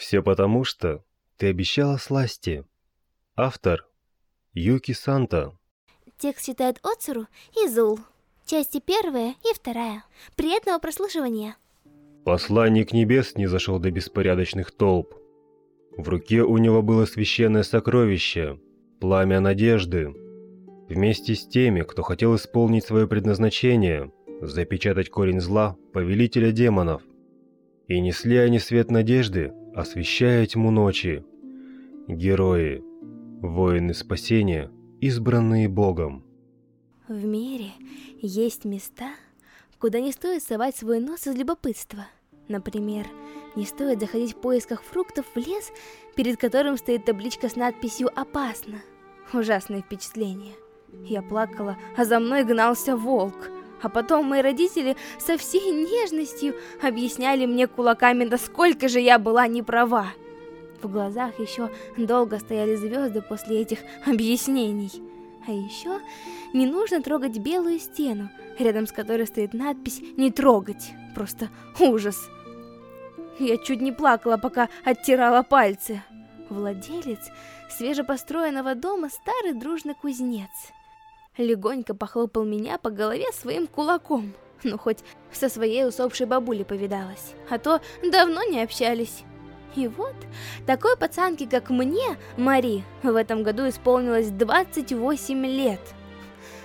Все потому, что ты обещала сласти. Автор Юки Санта. Текст читает Оцуру и Зул. Части первая и вторая. Приятного прослушивания. Посланник небес не зашел до беспорядочных толп. В руке у него было священное сокровище – пламя надежды. Вместе с теми, кто хотел исполнить свое предназначение – запечатать корень зла повелителя демонов. И несли они свет надежды, освещая тьму ночи. Герои, воины спасения, избранные Богом. В мире есть места, куда не стоит совать свой нос из любопытства. Например, не стоит заходить в поисках фруктов в лес, перед которым стоит табличка с надписью «Опасно». Ужасное впечатление. Я плакала, а за мной гнался волк. А потом мои родители со всей нежностью объясняли мне кулаками, насколько же я была не права. В глазах еще долго стояли звезды после этих объяснений. А еще не нужно трогать белую стену, рядом с которой стоит надпись «Не трогать». Просто ужас. Я чуть не плакала, пока оттирала пальцы. Владелец свежепостроенного дома старый дружный кузнец. Легонько похлопал меня по голове своим кулаком. Ну, хоть со своей усопшей бабулей повидалась. А то давно не общались. И вот, такой пацанке, как мне, Мари, в этом году исполнилось 28 лет.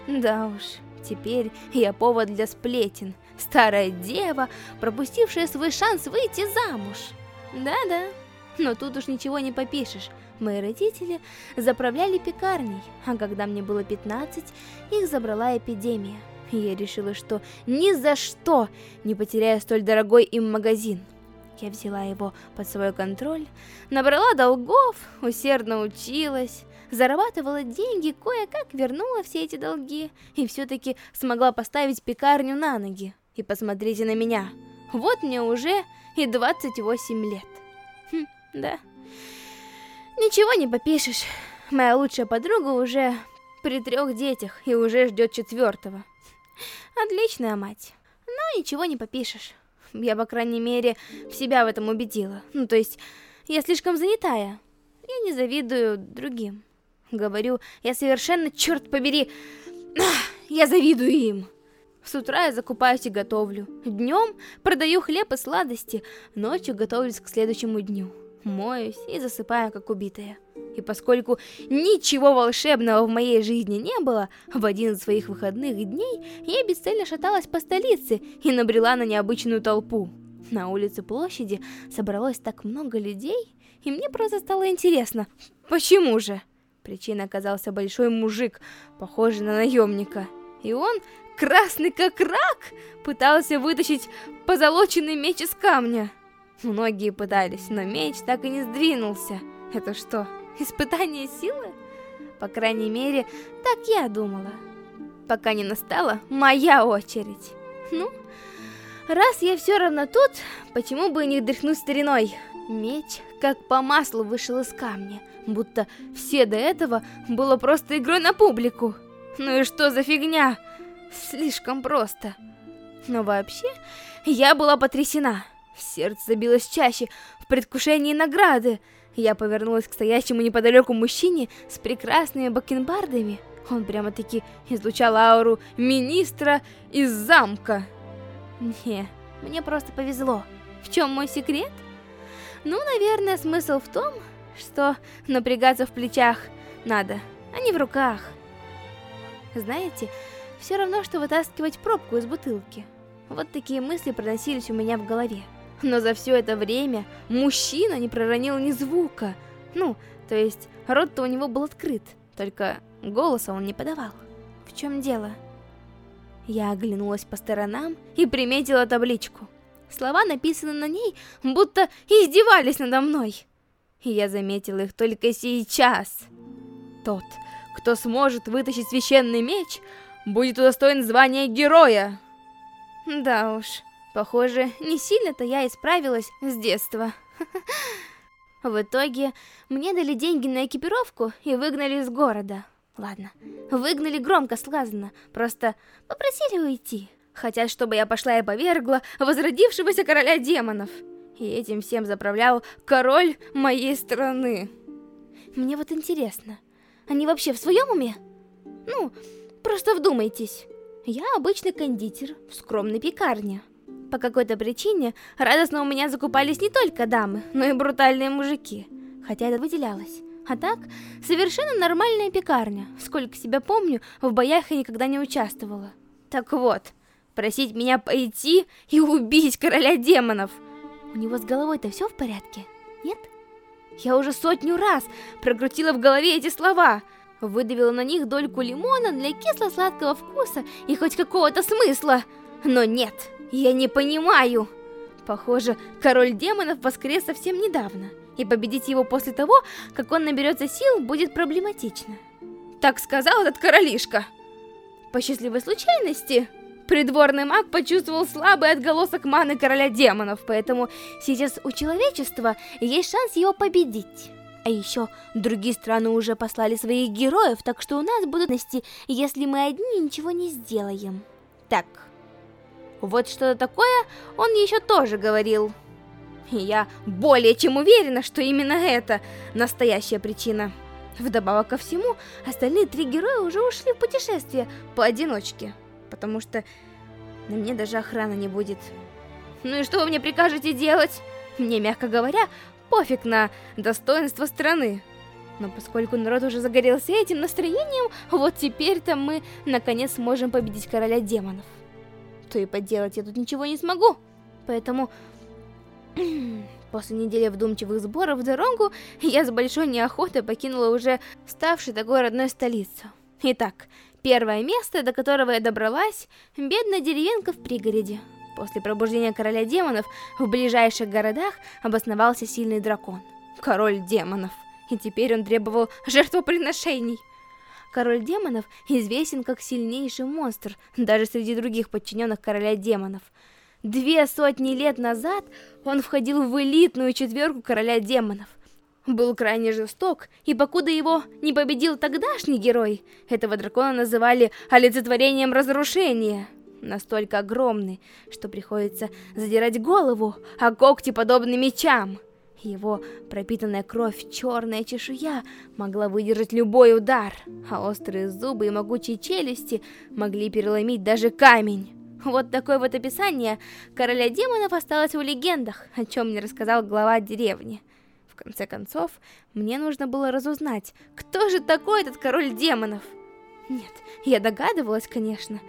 Да уж, теперь я повод для сплетен. Старая дева, пропустившая свой шанс выйти замуж. Да-да, но тут уж ничего не попишешь. Мои родители заправляли пекарней, а когда мне было 15, их забрала эпидемия. Я решила, что ни за что не потеряю столь дорогой им магазин. Я взяла его под свой контроль, набрала долгов, усердно училась, зарабатывала деньги, кое-как вернула все эти долги и все-таки смогла поставить пекарню на ноги. И посмотрите на меня, вот мне уже и 28 лет. Хм, да. Ничего не попишешь, моя лучшая подруга уже при трех детях и уже ждет четвертого. Отличная мать, но ничего не попишешь. Я, по крайней мере, себя в этом убедила. Ну, то есть, я слишком занятая. Я не завидую другим. Говорю, я совершенно, черт побери, я завидую им. С утра я закупаюсь и готовлю. Днем продаю хлеб и сладости. Ночью готовлюсь к следующему дню. Моюсь и засыпаю, как убитая. И поскольку ничего волшебного в моей жизни не было, в один из своих выходных дней я бесцельно шаталась по столице и набрела на необычную толпу. На улице площади собралось так много людей, и мне просто стало интересно, почему же? Причиной оказался большой мужик, похожий на наемника. И он, красный как рак, пытался вытащить позолоченный меч из камня. Многие пытались, но меч так и не сдвинулся. Это что, Испытание силы? По крайней мере, так я думала. Пока не настала моя очередь. Ну, раз я все равно тут, почему бы и не вдохнуть стариной? Меч как по маслу вышел из камня, будто все до этого было просто игрой на публику. Ну и что за фигня? Слишком просто. Но вообще, я была потрясена. Сердце забилось чаще в предвкушении награды. Я повернулась к стоящему неподалеку мужчине с прекрасными бакенбардами. Он прямо-таки излучал ауру министра из замка. Не, мне просто повезло. В чем мой секрет? Ну, наверное, смысл в том, что напрягаться в плечах надо, а не в руках. Знаете, все равно, что вытаскивать пробку из бутылки. Вот такие мысли проносились у меня в голове. Но за все это время мужчина не проронил ни звука. Ну, то есть рот-то у него был открыт, только голоса он не подавал. В чем дело? Я оглянулась по сторонам и приметила табличку. Слова написаны на ней, будто издевались надо мной. Я заметила их только сейчас. Тот, кто сможет вытащить священный меч, будет удостоен звания героя. Да уж, Похоже, не сильно-то я исправилась с детства. В итоге, мне дали деньги на экипировку и выгнали из города. Ладно, выгнали громко сказано, просто попросили уйти. Хотят, чтобы я пошла и повергла возродившегося короля демонов. И этим всем заправлял король моей страны. Мне вот интересно, они вообще в своем уме? Ну, просто вдумайтесь. Я обычный кондитер в скромной пекарне. По какой-то причине радостно у меня закупались не только дамы, но и брутальные мужики. Хотя это выделялось. А так, совершенно нормальная пекарня. Сколько себя помню, в боях я никогда не участвовала. Так вот, просить меня пойти и убить короля демонов. У него с головой-то все в порядке? Нет? Я уже сотню раз прокрутила в голове эти слова. Выдавила на них дольку лимона для кисло-сладкого вкуса и хоть какого-то смысла. Но нет, я не понимаю. Похоже, король демонов воскрес совсем недавно и победить его после того, как он наберется сил, будет проблематично. Так сказал этот королишка. По счастливой случайности, придворный маг почувствовал слабый отголосок маны короля демонов, поэтому сейчас у человечества есть шанс его победить. А еще другие страны уже послали своих героев, так что у нас будут нести, если мы одни ничего не сделаем. Так, вот что-то такое он еще тоже говорил. И я более чем уверена, что именно это настоящая причина. Вдобавок ко всему, остальные три героя уже ушли в путешествие поодиночке, потому что на мне даже охрана не будет. Ну и что вы мне прикажете делать? Мне, мягко говоря, пофиг на достоинство страны. Но поскольку народ уже загорелся этим настроением, вот теперь-то мы наконец сможем победить короля демонов. То и поделать я тут ничего не смогу. Поэтому После недели вдумчивых сборов в дорогу, я с большой неохотой покинула уже ставший такой родной столицу. Итак, первое место, до которого я добралась, бедная деревенка в пригороде. После пробуждения короля демонов в ближайших городах обосновался сильный дракон. Король демонов. И теперь он требовал жертвоприношений. Король демонов известен как сильнейший монстр, даже среди других подчиненных короля демонов – Две сотни лет назад он входил в элитную четверку короля демонов. Был крайне жесток, и покуда его не победил тогдашний герой, этого дракона называли олицетворением разрушения. Настолько огромный, что приходится задирать голову, а когти подобны мечам. Его пропитанная кровь, черная чешуя могла выдержать любой удар, а острые зубы и могучие челюсти могли переломить даже камень. Вот такое вот описание короля демонов осталось в легендах, о чем мне рассказал глава деревни. В конце концов, мне нужно было разузнать, кто же такой этот король демонов. Нет, я догадывалась, конечно.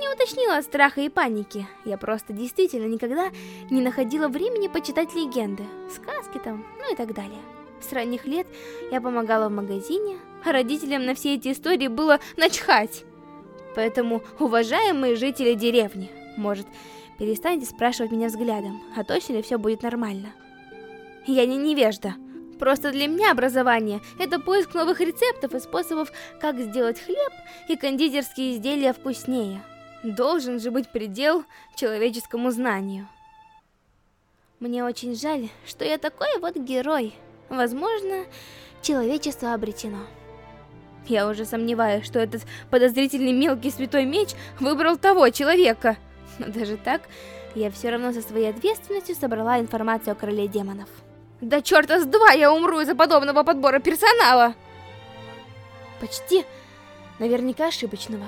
Не уточнила страха и паники. Я просто действительно никогда не находила времени почитать легенды, сказки там, ну и так далее. С ранних лет я помогала в магазине, а родителям на все эти истории было начхать. Поэтому, уважаемые жители деревни, может, перестаньте спрашивать меня взглядом, а точно ли все будет нормально. Я не невежда. Просто для меня образование – это поиск новых рецептов и способов, как сделать хлеб и кондитерские изделия вкуснее. Должен же быть предел человеческому знанию. Мне очень жаль, что я такой вот герой. Возможно, человечество обречено. Я уже сомневаюсь, что этот подозрительный мелкий святой меч выбрал того человека. Но даже так, я все равно со своей ответственностью собрала информацию о короле демонов. Да черта с два я умру из-за подобного подбора персонала! Почти, наверняка ошибочного.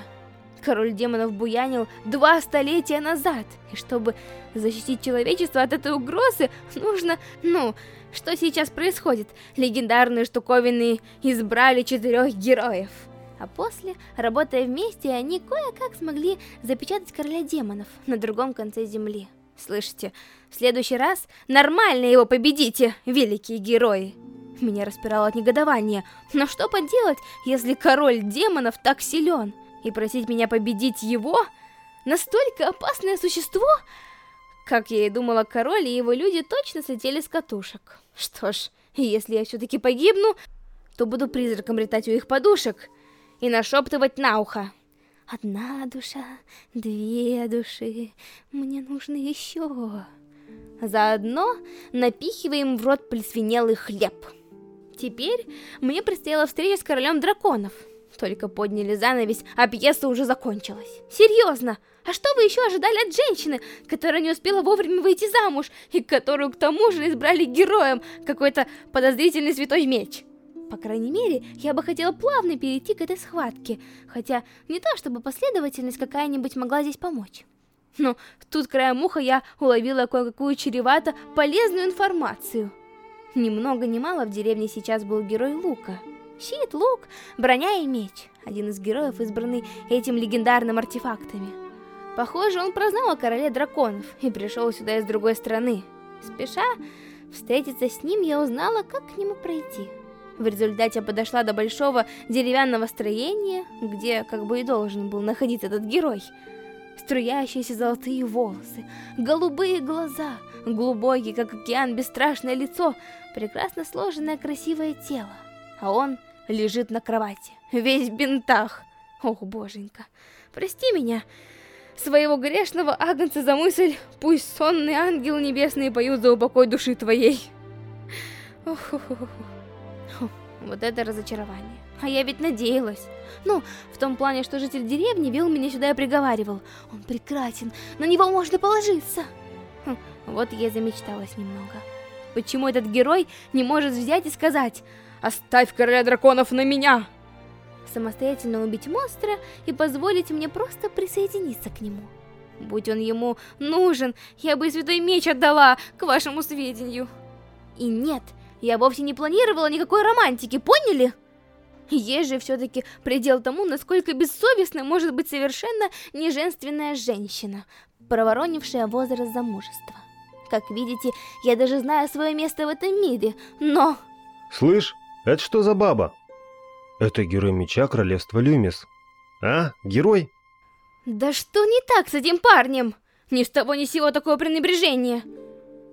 Король демонов буянил два столетия назад, и чтобы защитить человечество от этой угрозы, нужно, ну, что сейчас происходит? Легендарные штуковины избрали четырех героев. А после, работая вместе, они кое-как смогли запечатать короля демонов на другом конце земли. Слышите, в следующий раз нормально его победите, великие герои. Меня распирало от негодования. Но что поделать, если король демонов так силен? И просить меня победить его? Настолько опасное существо? Как я и думала, король и его люди точно слетели с катушек. Что ж, если я все-таки погибну, то буду призраком летать у их подушек и нашептывать на ухо. Одна душа, две души, мне нужно еще. Заодно напихиваем в рот плесвенелый хлеб. Теперь мне предстояла встреча с королем драконов. Только подняли занавес, а пьеса уже закончилась. Серьезно, А что вы еще ожидали от женщины, которая не успела вовремя выйти замуж, и которую к тому же избрали героем какой-то подозрительный святой меч? По крайней мере, я бы хотела плавно перейти к этой схватке, хотя не то, чтобы последовательность какая-нибудь могла здесь помочь. Но тут краем уха я уловила кое-какую чревато полезную информацию. Ни много ни мало в деревне сейчас был герой Лука. Щит, лук, броня и меч. Один из героев, избранный этим легендарным артефактами. Похоже, он прознал о короле драконов и пришел сюда из другой страны. Спеша встретиться с ним, я узнала, как к нему пройти. В результате я подошла до большого деревянного строения, где как бы и должен был находиться этот герой. Струящиеся золотые волосы, голубые глаза, глубокий, как океан, бесстрашное лицо, прекрасно сложенное красивое тело. А он лежит на кровати, весь в бинтах. Ох, боженька, прости меня, своего грешного агнца за мысль, пусть сонные ангелы небесные поют за упокой души твоей. Ох, ох, ох, ох. Вот это разочарование. А я ведь надеялась. Ну, в том плане, что житель деревни вел меня сюда и приговаривал. Он прекрасен, на него можно положиться. Хм, вот я замечталась немного. Почему этот герой не может взять и сказать «Оставь короля драконов на меня!» Самостоятельно убить монстра и позволить мне просто присоединиться к нему. Будь он ему нужен, я бы и святой меч отдала, к вашему сведению. И нет, я вовсе не планировала никакой романтики, поняли? Есть же все-таки предел тому, насколько бессовестной может быть совершенно неженственная женщина, проворонившая возраст замужества. Как видите, я даже знаю свое место в этом мире, но... Слышь, это что за баба? Это герой меча королевства Люмис. А, герой? Да что не так с этим парнем? Ни с того ни с сего такое пренебрежение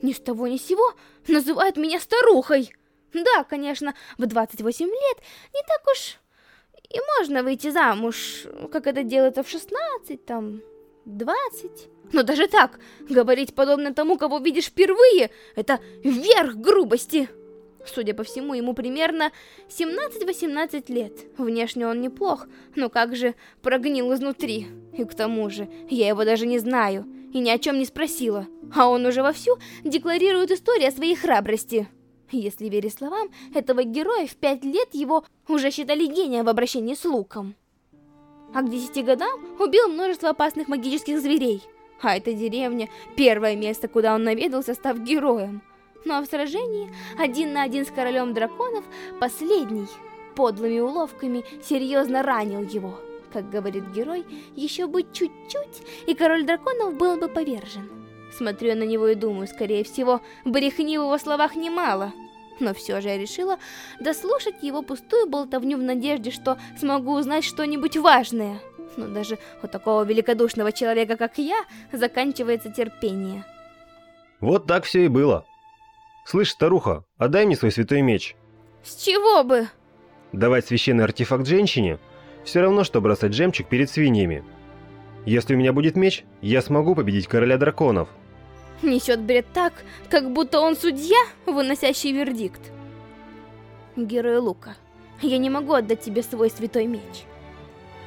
ни с того ни с сего называют меня старухой. Да, конечно, в 28 лет не так уж и можно выйти замуж, как это делается в 16, там, 20. Но даже так, говорить подобно тому, кого видишь впервые, это верх грубости. Судя по всему, ему примерно 17-18 лет. Внешне он неплох, но как же прогнил изнутри. И к тому же, я его даже не знаю и ни о чем не спросила. А он уже вовсю декларирует историю о своей храбрости. Если верить словам этого героя, в пять лет его уже считали гением в обращении с луком. А к десяти годам убил множество опасных магических зверей. А эта деревня – первое место, куда он наведался, став героем. Ну а в сражении один на один с королем драконов последний подлыми уловками серьезно ранил его. Как говорит герой, еще бы чуть-чуть, и король драконов был бы повержен. Смотрю на него и думаю, скорее всего, брехни в его словах немало. Но все же я решила дослушать его пустую болтовню в надежде, что смогу узнать что-нибудь важное. Но даже у такого великодушного человека, как я, заканчивается терпение. Вот так все и было. Слышь, старуха, отдай мне свой святой меч. С чего бы? Давать священный артефакт женщине все равно, что бросать жемчуг перед свиньями. Если у меня будет меч, я смогу победить короля драконов. Несет бред так, как будто он судья, выносящий вердикт. Герой Лука, я не могу отдать тебе свой святой меч.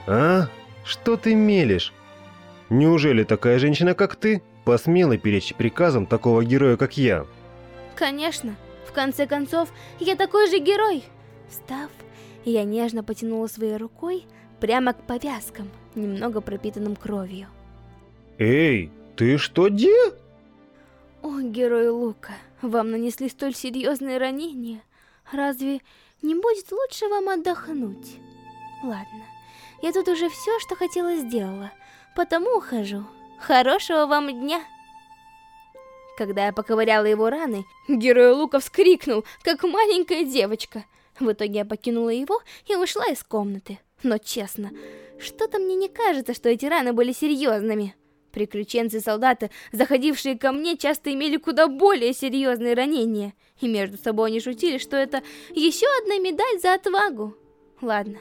А? Что ты мелешь? Неужели такая женщина, как ты, посмела перечь приказам такого героя, как я? Конечно. В конце концов, я такой же герой. Встав, я нежно потянула своей рукой прямо к повязкам, немного пропитанным кровью. Эй, ты что де? О, герой Лука, вам нанесли столь серьезные ранения. Разве не будет лучше вам отдохнуть? Ладно, я тут уже все, что хотела, сделала, потому ухожу. Хорошего вам дня! Когда я поковыряла его раны, герой Лука вскрикнул, как маленькая девочка. В итоге я покинула его и ушла из комнаты. Но честно, что-то мне не кажется, что эти раны были серьезными. Приключенцы-солдаты, заходившие ко мне, часто имели куда более серьезные ранения. И между собой они шутили, что это еще одна медаль за отвагу. Ладно,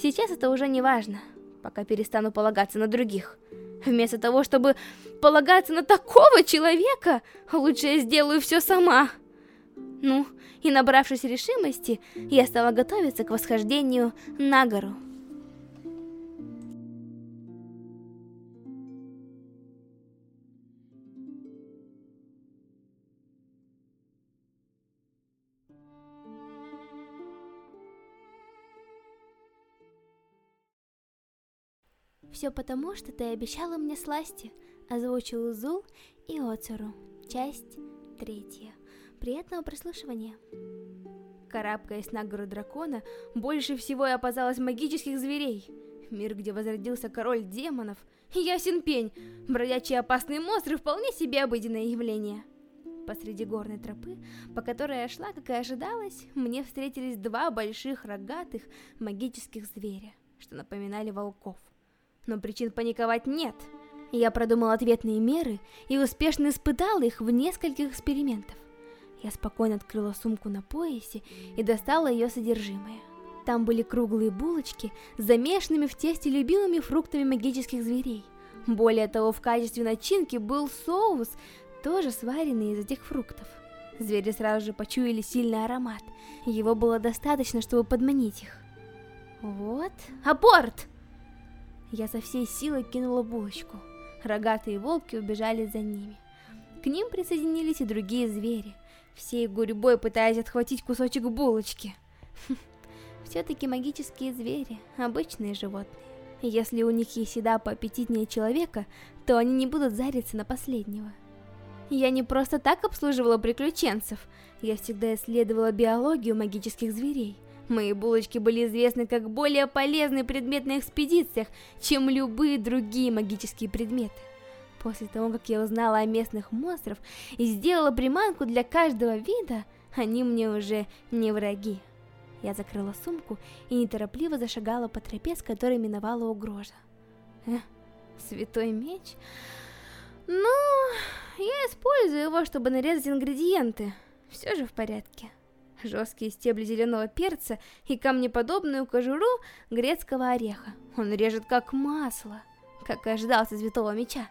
сейчас это уже не важно, пока перестану полагаться на других. Вместо того, чтобы полагаться на такого человека, лучше я сделаю все сама. Ну, и набравшись решимости, я стала готовиться к восхождению на гору. Все потому, что ты обещала мне сласти, озвучил Зул и Оцеру. Часть третья. Приятного прослушивания. Карабкаясь на гору дракона, больше всего я опасалась магических зверей. Мир, где возродился король демонов. Ясен пень, бродячие опасные монстры вполне себе обыденное явление. Посреди горной тропы, по которой я шла, как и ожидалось, мне встретились два больших рогатых магических зверя, что напоминали волков. Но причин паниковать нет. Я продумал ответные меры и успешно испытал их в нескольких экспериментах. Я спокойно открыла сумку на поясе и достала ее содержимое. Там были круглые булочки с замешанными в тесте любимыми фруктами магических зверей. Более того, в качестве начинки был соус, тоже сваренный из этих фруктов. Звери сразу же почуяли сильный аромат. Его было достаточно, чтобы подманить их. Вот. Апорт! Я со всей силы кинула булочку. Рогатые волки убежали за ними. К ним присоединились и другие звери – всей гурьбой пытаясь отхватить кусочек булочки. Все-таки магические звери, обычные животные. Если у них есть еда поаппетитнее человека, то они не будут зариться на последнего. Я не просто так обслуживала приключенцев, я всегда исследовала биологию магических зверей. Мои булочки были известны как более полезный предмет на экспедициях, чем любые другие магические предметы. После того, как я узнала о местных монстрах и сделала приманку для каждого вида, они мне уже не враги. Я закрыла сумку и неторопливо зашагала по тропе, с которой миновала угроза. Э, святой меч? Ну, я использую его, чтобы нарезать ингредиенты. Все же в порядке. Жесткие стебли зеленого перца и камнеподобную кожуру грецкого ореха. Он режет как масло, как и ожидался святого меча.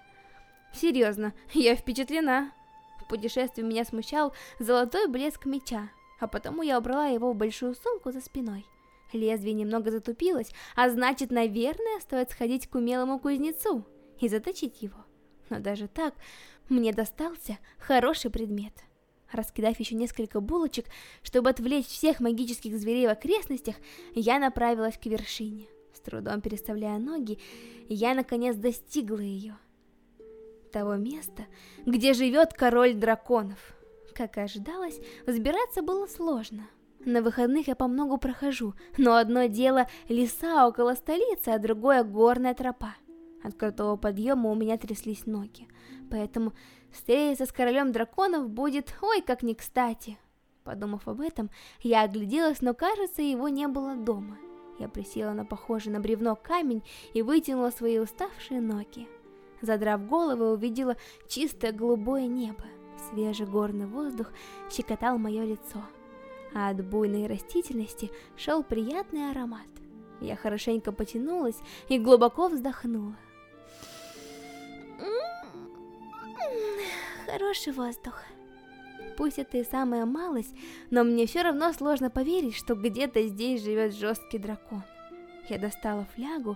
Серьезно, я впечатлена. В путешествии меня смущал золотой блеск меча, а потому я убрала его в большую сумку за спиной. Лезвие немного затупилось, а значит, наверное, стоит сходить к умелому кузнецу и заточить его. Но даже так, мне достался хороший предмет. Раскидав еще несколько булочек, чтобы отвлечь всех магических зверей в окрестностях, я направилась к вершине. С трудом переставляя ноги, я наконец достигла ее того места, где живет король драконов. Как и ожидалось, взбираться было сложно. На выходных я по многу прохожу, но одно дело леса около столицы, а другое горная тропа. От крутого подъема у меня тряслись ноги, поэтому встретиться с королем драконов будет ой как не кстати. Подумав об этом, я огляделась, но кажется, его не было дома. Я присела на похожий на бревно камень и вытянула свои уставшие ноги. Задрав голову, увидела чистое голубое небо. Свежий горный воздух щекотал мое лицо, а от буйной растительности шел приятный аромат. Я хорошенько потянулась и глубоко вздохнула. Хороший воздух. Пусть это и самая малость, но мне все равно сложно поверить, что где-то здесь живет жесткий дракон. Я достала флягу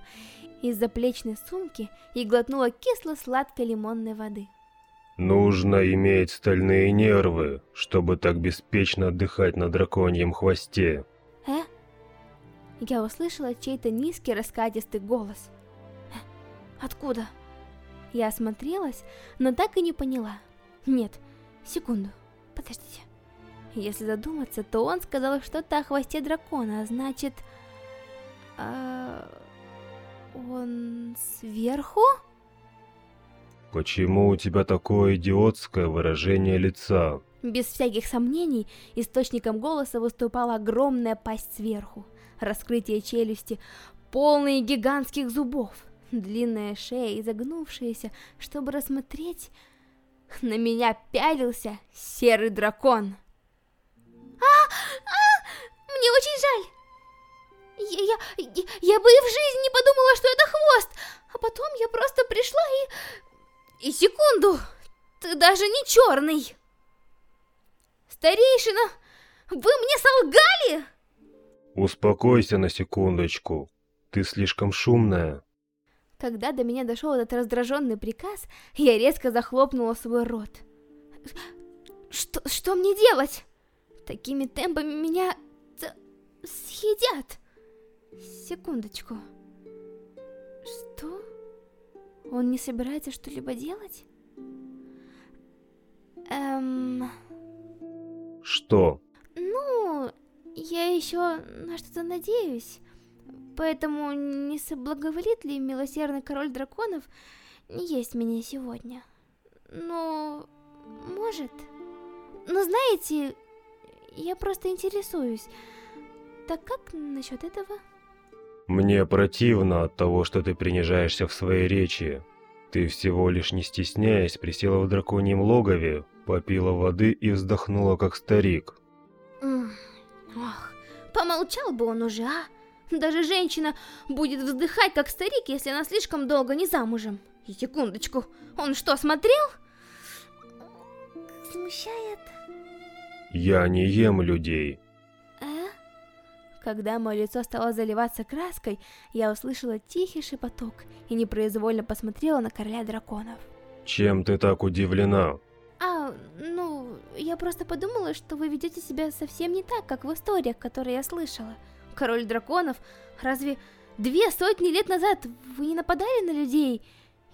из заплечной сумки и глотнула кисло-сладкой лимонной воды. Нужно иметь стальные нервы, чтобы так беспечно отдыхать на драконьем хвосте. Э? Я услышала чей-то низкий раскатистый голос. Э? Откуда? Я осмотрелась, но так и не поняла. Нет, секунду, подождите. Если задуматься, то он сказал что-то о хвосте дракона, а значит... А... Он сверху? Почему у тебя такое идиотское выражение лица? Без всяких сомнений, источником голоса выступала огромная пасть сверху. Раскрытие челюсти, полные гигантских зубов, длинная шея, изогнувшаяся, чтобы рассмотреть... На меня пялился серый дракон. А, а, мне очень жаль. Я, я, я бы и в жизни не подумала, что это хвост. А потом я просто пришла и... И секунду, ты даже не черный. Старейшина, вы мне солгали? Успокойся на секундочку. Ты слишком шумная. Когда до меня дошел этот раздраженный приказ, я резко захлопнула свой рот. Что, что мне делать? Такими темпами меня съедят. Секундочку. Что? Он не собирается что-либо делать? Эм... Что? Ну, я еще на что-то надеюсь. Поэтому не соблаговолит ли милосердный король драконов не есть меня сегодня? Ну, может. Но знаете, я просто интересуюсь. Так как насчет этого? Мне противно от того, что ты принижаешься в своей речи. Ты всего лишь не стесняясь присела в драконьем логове, попила воды и вздохнула как старик. Ох, помолчал бы он уже, а? Даже женщина будет вздыхать как старик, если она слишком долго не замужем. И секундочку, он что, смотрел? Смущает. Я не ем людей. Э? Когда мое лицо стало заливаться краской, я услышала тихий шепоток и непроизвольно посмотрела на короля драконов. Чем ты так удивлена? А, ну, я просто подумала, что вы ведете себя совсем не так, как в историях, которые я слышала. Король драконов, разве две сотни лет назад вы не нападали на людей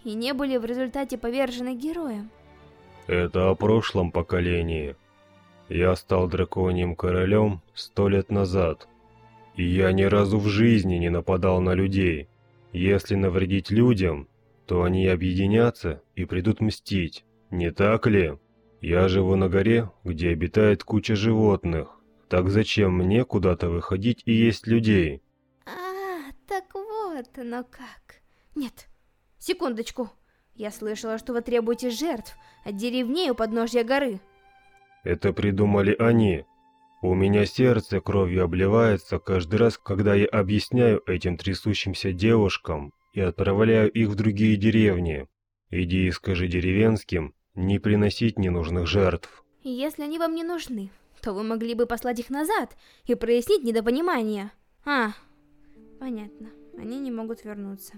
и не были в результате повержены героем? Это о прошлом поколении. Я стал драконьим королем сто лет назад. И я ни разу в жизни не нападал на людей. Если навредить людям, то они объединятся и придут мстить. Не так ли? Я живу на горе, где обитает куча животных. Так зачем мне куда-то выходить и есть людей? А, так вот оно как. Нет, секундочку. Я слышала, что вы требуете жертв от деревней у подножья горы. Это придумали они. У меня сердце кровью обливается каждый раз, когда я объясняю этим трясущимся девушкам и отправляю их в другие деревни. Иди и скажи деревенским не приносить ненужных жертв. Если они вам не нужны, то вы могли бы послать их назад и прояснить недопонимание. А, понятно. Они не могут вернуться.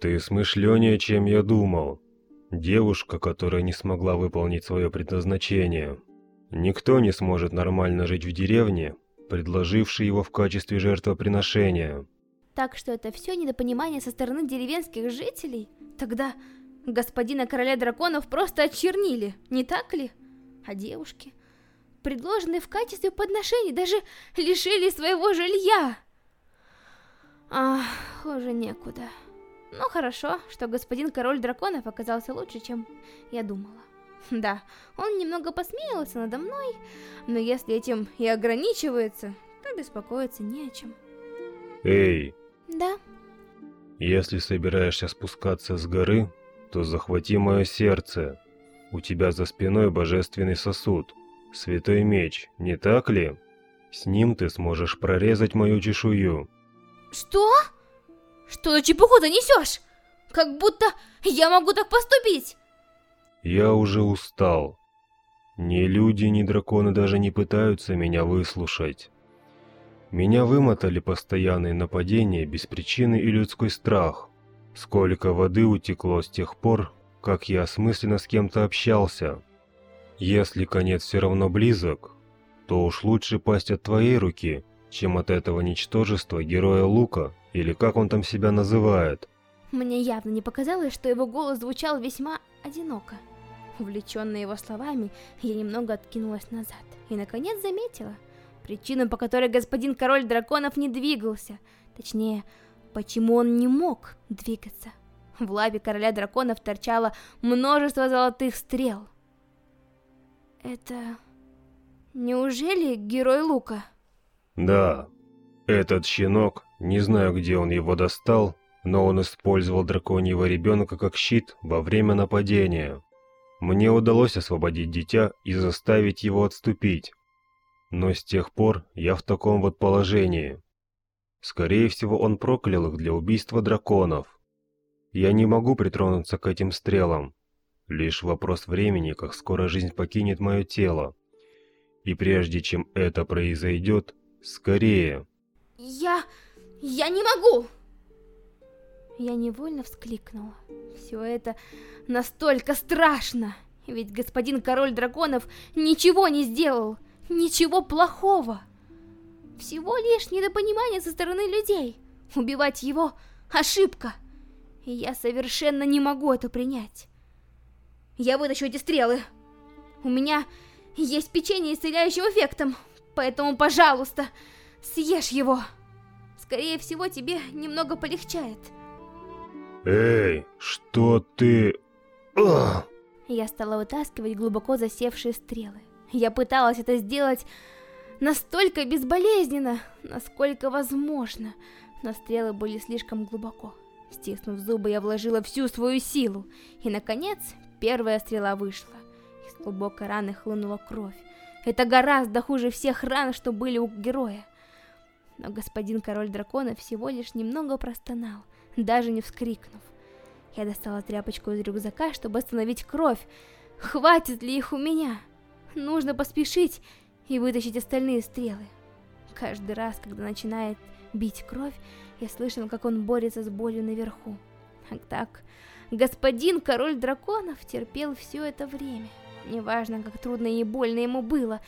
Ты смышленнее, чем я думал. Девушка, которая не смогла выполнить свое предназначение. Никто не сможет нормально жить в деревне, предложивший его в качестве жертвоприношения. Так что это все недопонимание со стороны деревенских жителей? Тогда господина короля драконов просто очернили, не так ли? А девушки, предложенные в качестве подношений, даже лишили своего жилья. Ах, хуже некуда. Но хорошо, что господин король драконов оказался лучше, чем я думала. Да, он немного посмеялся надо мной, но если этим и ограничивается, то беспокоиться не о чем. Эй! Да? Если собираешься спускаться с горы, то захвати мое сердце. У тебя за спиной божественный сосуд, святой меч, не так ли? С ним ты сможешь прорезать мою чешую. Что? Что за чепуху ты несешь? Как будто я могу так поступить? Я уже устал. Ни люди, ни драконы даже не пытаются меня выслушать. Меня вымотали постоянные нападения без причины и людской страх. Сколько воды утекло с тех пор, как я осмысленно с кем-то общался. Если конец все равно близок, то уж лучше пасть от твоей руки, чем от этого ничтожества героя Лука, или как он там себя называет. Мне явно не показалось, что его голос звучал весьма одиноко. Увлеченная его словами, я немного откинулась назад и наконец заметила причину, по которой господин король драконов не двигался. Точнее, почему он не мог двигаться. В лапе короля драконов торчало множество золотых стрел. Это... Неужели герой Лука? Да. Этот щенок, не знаю где он его достал, но он использовал драконьего ребенка как щит во время нападения. Мне удалось освободить дитя и заставить его отступить. Но с тех пор я в таком вот положении. Скорее всего, он проклял их для убийства драконов. Я не могу притронуться к этим стрелам. Лишь вопрос времени, как скоро жизнь покинет мое тело. И прежде чем это произойдет, скорее. Я... я не могу! Я невольно вскликнула. Все это настолько страшно. Ведь господин король драконов ничего не сделал. Ничего плохого. Всего лишь недопонимание со стороны людей. Убивать его – ошибка. И я совершенно не могу это принять. Я вытащу эти стрелы. У меня есть печенье исцеляющим эффектом, поэтому, пожалуйста, съешь его. Скорее всего, тебе немного полегчает. Эй, что ты... Я стала вытаскивать глубоко засевшие стрелы. Я пыталась это сделать настолько безболезненно, насколько возможно, но стрелы были слишком глубоко. Стиснув зубы, я вложила всю свою силу, и, наконец, первая стрела вышла. Из глубокой раны хлынула кровь. Это гораздо хуже всех ран, что были у героя. Но господин король дракона всего лишь немного простонал, даже не вскрикнув. Я достала тряпочку из рюкзака, чтобы остановить кровь. Хватит ли их у меня? Нужно поспешить и вытащить остальные стрелы. Каждый раз, когда начинает бить кровь, я слышал, как он борется с болью наверху. А так, господин король драконов терпел все это время. Неважно, как трудно и больно ему было,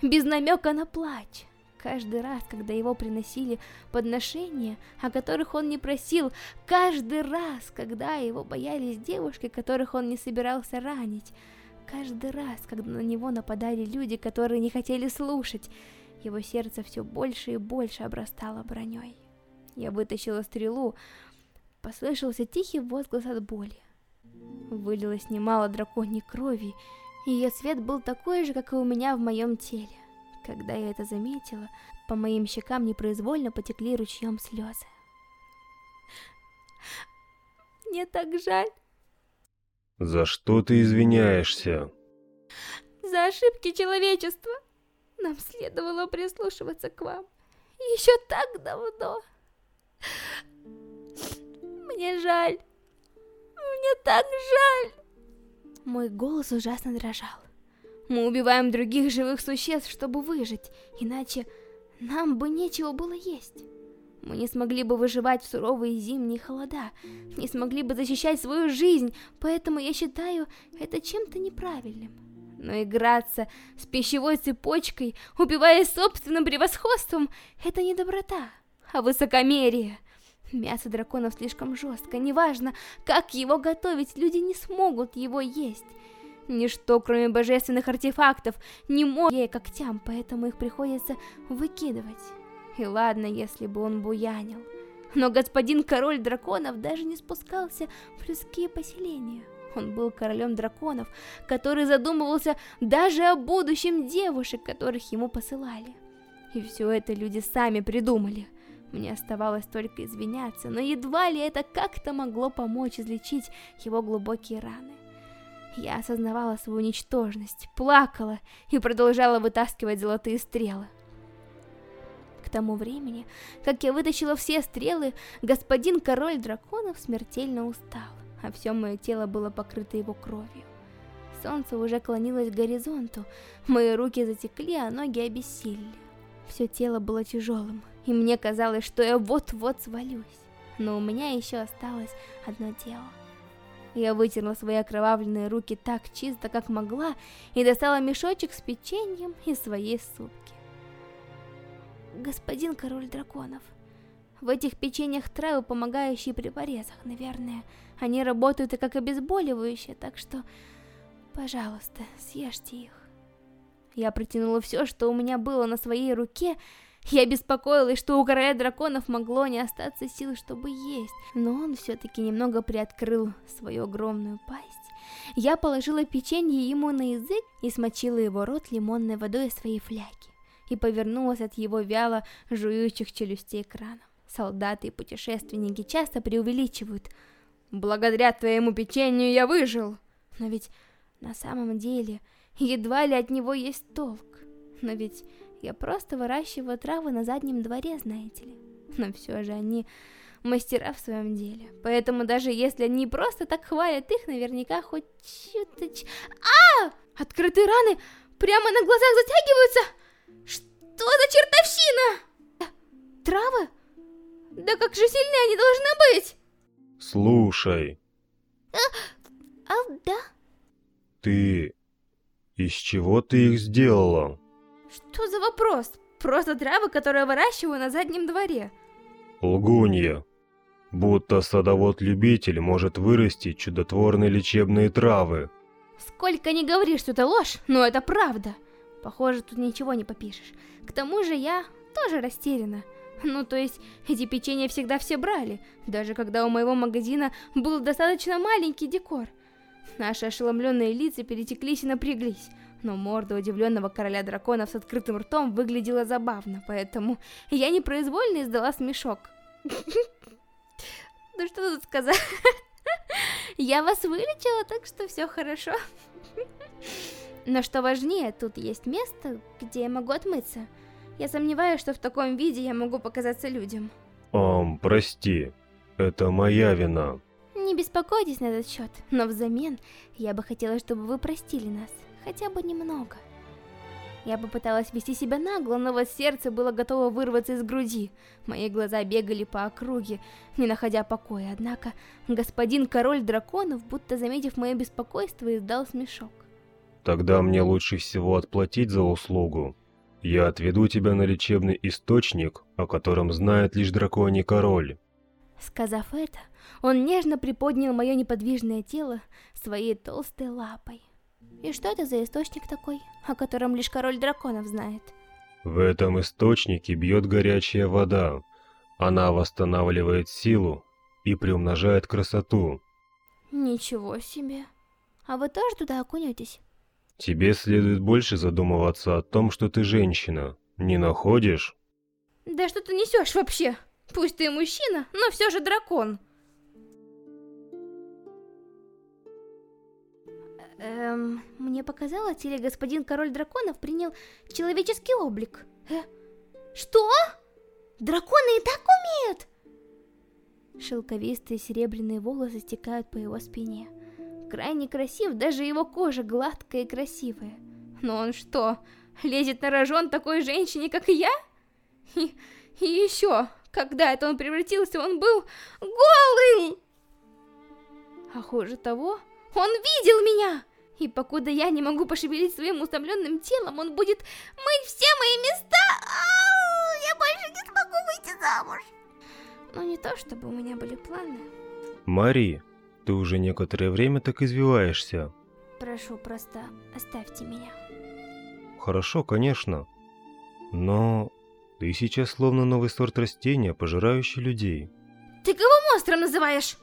без намека на плач. Каждый раз, когда его приносили подношения, о которых он не просил, каждый раз, когда его боялись девушки, которых он не собирался ранить, каждый раз, когда на него нападали люди, которые не хотели слушать, его сердце все больше и больше обрастало броней. Я вытащила стрелу, послышался тихий возглас от боли. Вылилось немало драконьей крови, и ее цвет был такой же, как и у меня в моем теле. Когда я это заметила, по моим щекам непроизвольно потекли ручьем слезы. Мне так жаль. За что ты извиняешься? За ошибки человечества. Нам следовало прислушиваться к вам. Еще так давно. Мне жаль. Мне так жаль. Мой голос ужасно дрожал. Мы убиваем других живых существ, чтобы выжить, иначе нам бы нечего было есть. Мы не смогли бы выживать в суровые зимние холода, не смогли бы защищать свою жизнь, поэтому я считаю это чем-то неправильным. Но играться с пищевой цепочкой, убивая собственным превосходством, это не доброта, а высокомерие. Мясо драконов слишком жестко, неважно, как его готовить, люди не смогут его есть. Ничто, кроме божественных артефактов, не может ей когтям, поэтому их приходится выкидывать. И ладно, если бы он буянил. Но господин король драконов даже не спускался в людские поселения. Он был королем драконов, который задумывался даже о будущем девушек, которых ему посылали. И все это люди сами придумали. Мне оставалось только извиняться, но едва ли это как-то могло помочь излечить его глубокие раны. Я осознавала свою ничтожность, плакала и продолжала вытаскивать золотые стрелы. К тому времени, как я вытащила все стрелы, господин король драконов смертельно устал, а все мое тело было покрыто его кровью. Солнце уже клонилось к горизонту, мои руки затекли, а ноги обессилели. Все тело было тяжелым, и мне казалось, что я вот-вот свалюсь. Но у меня еще осталось одно дело. Я вытерла свои окровавленные руки так чисто, как могла, и достала мешочек с печеньем из своей сумки. Господин король драконов, в этих печеньях травы, помогающие при порезах, наверное. Они работают и как обезболивающие, так что, пожалуйста, съешьте их. Я протянула все, что у меня было на своей руке, я беспокоилась, что у короля драконов могло не остаться сил, чтобы есть, но он все-таки немного приоткрыл свою огромную пасть. Я положила печенье ему на язык и смочила его рот лимонной водой из своей фляги и повернулась от его вяло жующих челюстей краном. Солдаты и путешественники часто преувеличивают. «Благодаря твоему печенью я выжил!» Но ведь на самом деле едва ли от него есть толк. Но ведь я просто выращиваю травы на заднем дворе, знаете ли. Но все же они мастера в своем деле. Поэтому даже если они просто так хвалят их, наверняка хоть чуточку... А! Открытые раны прямо на глазах затягиваются! Что за чертовщина? Травы? Да как же сильны они должны быть? Слушай. А, а да? Ты... Из чего ты их сделала? Что за вопрос? Просто травы, которые выращиваю на заднем дворе. Лгунья. Будто садовод-любитель может вырастить чудотворные лечебные травы. Сколько не говоришь, что это ложь, но это правда. Похоже, тут ничего не попишешь. К тому же я тоже растеряна. Ну, то есть, эти печенья всегда все брали, даже когда у моего магазина был достаточно маленький декор. Наши ошеломленные лица перетеклись и напряглись, но морда удивленного короля драконов с открытым ртом выглядела забавно, поэтому я непроизвольно издала смешок. Ну что тут сказать? Я вас вылечила, так что все хорошо. Но что важнее, тут есть место, где я могу отмыться. Я сомневаюсь, что в таком виде я могу показаться людям. Ам, прости, это моя вина. Не беспокойтесь на этот счет, но взамен я бы хотела, чтобы вы простили нас, хотя бы немного. Я попыталась вести себя нагло, но вот сердце было готово вырваться из груди. Мои глаза бегали по округе, не находя покоя, однако господин король драконов, будто заметив мое беспокойство, издал смешок. Тогда мне лучше всего отплатить за услугу. Я отведу тебя на лечебный источник, о котором знает лишь драконий король. Сказав это, он нежно приподнял мое неподвижное тело своей толстой лапой. И что это за источник такой, о котором лишь король драконов знает? В этом источнике бьет горячая вода. Она восстанавливает силу и приумножает красоту. Ничего себе. А вы тоже туда окунетесь? Тебе следует больше задумываться о том, что ты женщина. Не находишь? Да что ты несешь вообще? Пусть ты и мужчина, но все же дракон. Эм, мне показалось, или господин король драконов принял человеческий облик. Э, что? Драконы и так умеют? Шелковистые серебряные волосы стекают по его спине. Крайне красив, даже его кожа гладкая и красивая. Но он что, лезет на рожон такой женщине, как я? И, и еще, когда это он превратился, он был голым! А хуже того, он видел меня! И покуда я не могу пошевелить своим утомленным телом, он будет мыть все мои места! Ау, я больше не смогу выйти замуж! Но не то, чтобы у меня были планы. Мари, ты уже некоторое время так извиваешься. Прошу, просто оставьте меня. Хорошо, конечно. Но ты сейчас словно новый сорт растения, пожирающий людей. Ты кого монстром называешь?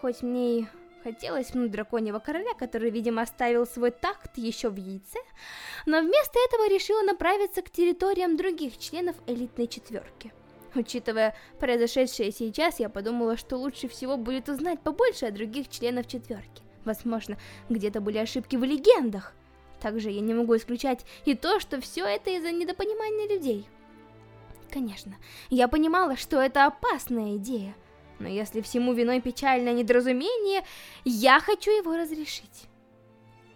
Хоть мне и хотелось мнуть драконьего короля, который, видимо, оставил свой такт еще в яйце, но вместо этого решила направиться к территориям других членов элитной четверки. Учитывая произошедшее сейчас, я подумала, что лучше всего будет узнать побольше о других членах четверки. Возможно, где-то были ошибки в легендах. Также я не могу исключать и то, что все это из-за недопонимания людей. Конечно, я понимала, что это опасная идея, но если всему виной печальное недоразумение, я хочу его разрешить.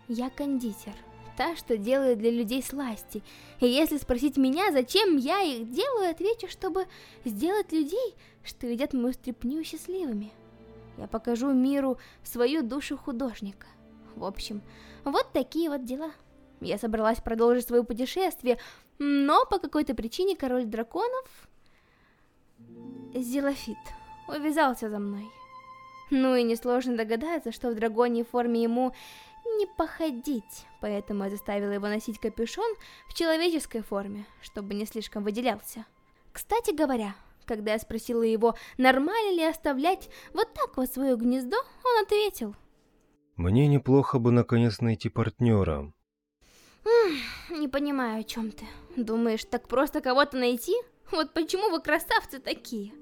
Я кондитер та, что делает для людей сласти. И если спросить меня, зачем я их делаю, отвечу, чтобы сделать людей, что едят мою стряпню счастливыми. Я покажу миру свою душу художника. В общем, вот такие вот дела. Я собралась продолжить свое путешествие, но по какой-то причине король драконов... Зелофит увязался за мной. Ну и несложно догадаться, что в драконьей форме ему не походить, поэтому я заставила его носить капюшон в человеческой форме, чтобы не слишком выделялся. Кстати говоря, когда я спросила его, нормально ли оставлять вот так вот свое гнездо, он ответил. Мне неплохо бы наконец найти партнера. Не понимаю, о чем ты. Думаешь, так просто кого-то найти? Вот почему вы красавцы такие?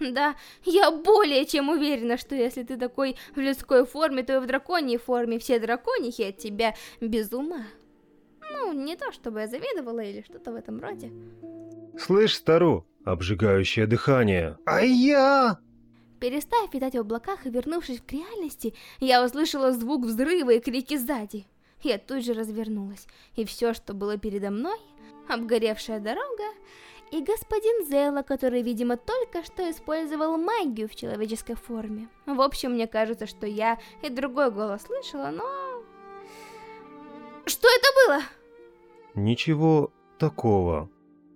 Да, я более чем уверена, что если ты такой в людской форме, то и в драконьей форме все драконихи от тебя без ума. Ну, не то чтобы я завидовала или что-то в этом роде. Слышь, стару, обжигающее дыхание. А я... Перестав витать в облаках и вернувшись к реальности, я услышала звук взрыва и крики сзади. Я тут же развернулась, и все, что было передо мной, обгоревшая дорога, и господин Зела, который, видимо, только что использовал магию в человеческой форме. В общем, мне кажется, что я и другой голос слышала, но... Что это было? Ничего такого.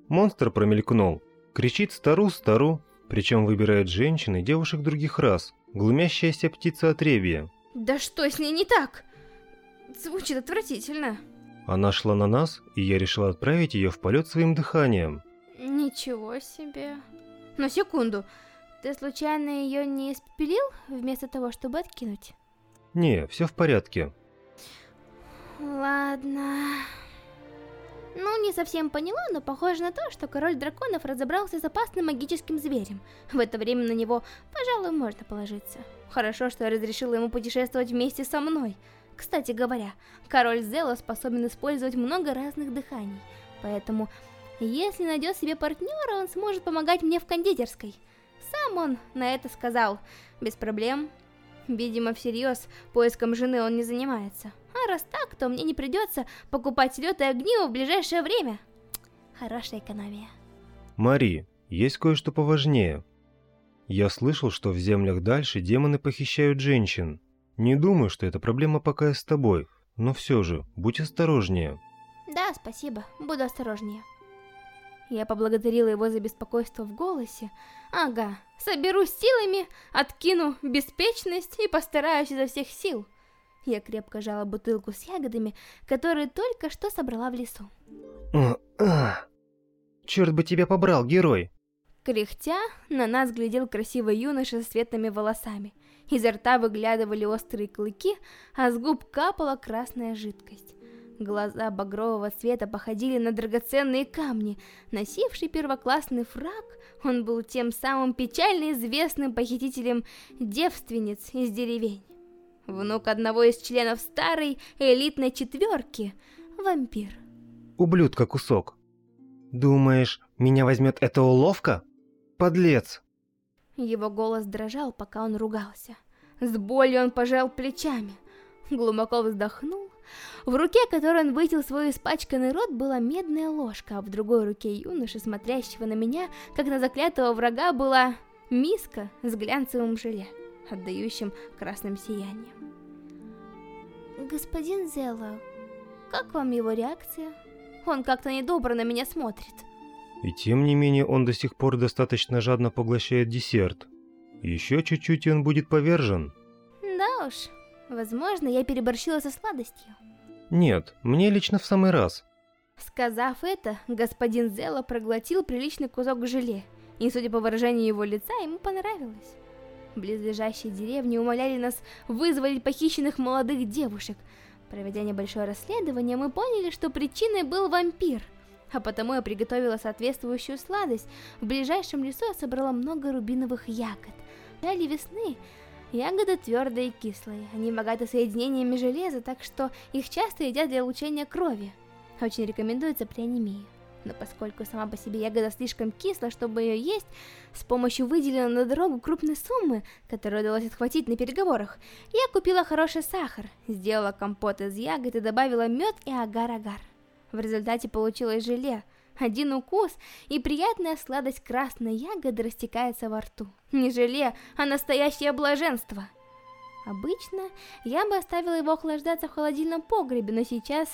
Монстр промелькнул. Кричит стару-стару. Причем выбирает женщин и девушек других рас, глумящаяся птица отребья. Да что с ней не так? Звучит отвратительно. Она шла на нас, и я решил отправить ее в полет своим дыханием. Ничего себе. Но секунду, ты случайно ее не испепелил, вместо того, чтобы откинуть? Не, все в порядке. Ладно... Ну, не совсем поняла, но похоже на то, что король драконов разобрался с опасным магическим зверем. В это время на него, пожалуй, можно положиться. Хорошо, что я разрешила ему путешествовать вместе со мной. Кстати говоря, король Зело способен использовать много разных дыханий. Поэтому, если найдет себе партнера, он сможет помогать мне в кондитерской. Сам он на это сказал. Без проблем. Видимо, всерьез поиском жены он не занимается. А раз так, то мне не придется покупать лед и огниво в ближайшее время. Хорошая экономия. Мари, есть кое-что поважнее. Я слышал, что в землях дальше демоны похищают женщин. Не думаю, что эта проблема пока с тобой, но все же, будь осторожнее. Да, спасибо, буду осторожнее. Я поблагодарила его за беспокойство в голосе. Ага, соберусь силами, откину беспечность и постараюсь изо всех сил. Я крепко жала бутылку с ягодами, которые только что собрала в лесу. Черт бы тебя побрал, герой! Кряхтя, на нас глядел красивый юноша с светлыми волосами. Изо рта выглядывали острые клыки, а с губ капала красная жидкость. Глаза багрового цвета походили на драгоценные камни. Носивший первоклассный фраг, он был тем самым печально известным похитителем девственниц из деревень. Внук одного из членов старой элитной четверки, вампир. Ублюдка кусок. Думаешь, меня возьмет эта уловка? Подлец! Его голос дрожал, пока он ругался. С болью он пожал плечами, глубоко вздохнул. В руке, которой он вытел свой испачканный рот, была медная ложка, а в другой руке юноши, смотрящего на меня, как на заклятого врага, была миска с глянцевым желе, отдающим красным сиянием. Господин Зелла, как вам его реакция? Он как-то недобро на меня смотрит. И тем не менее он до сих пор достаточно жадно поглощает десерт. Еще чуть-чуть и он будет повержен. Да уж, возможно, я переборщила со сладостью. Нет, мне лично в самый раз. Сказав это, господин Зелла проглотил приличный кусок желе, и, судя по выражению его лица, ему понравилось. Близлежащие деревни умоляли нас вызволить похищенных молодых девушек. Проведя небольшое расследование, мы поняли, что причиной был вампир – а потому я приготовила соответствующую сладость. В ближайшем лесу я собрала много рубиновых ягод. В начале весны ягоды твердые и кислые. Они богаты соединениями железа, так что их часто едят для улучшения крови. Очень рекомендуется при анемии. Но поскольку сама по себе ягода слишком кисла, чтобы ее есть, с помощью выделенной на дорогу крупной суммы, которую удалось отхватить на переговорах, я купила хороший сахар, сделала компот из ягод и добавила мед и агар-агар. В результате получилось желе. Один укус, и приятная сладость красной ягоды растекается во рту. Не желе, а настоящее блаженство. Обычно я бы оставила его охлаждаться в холодильном погребе, но сейчас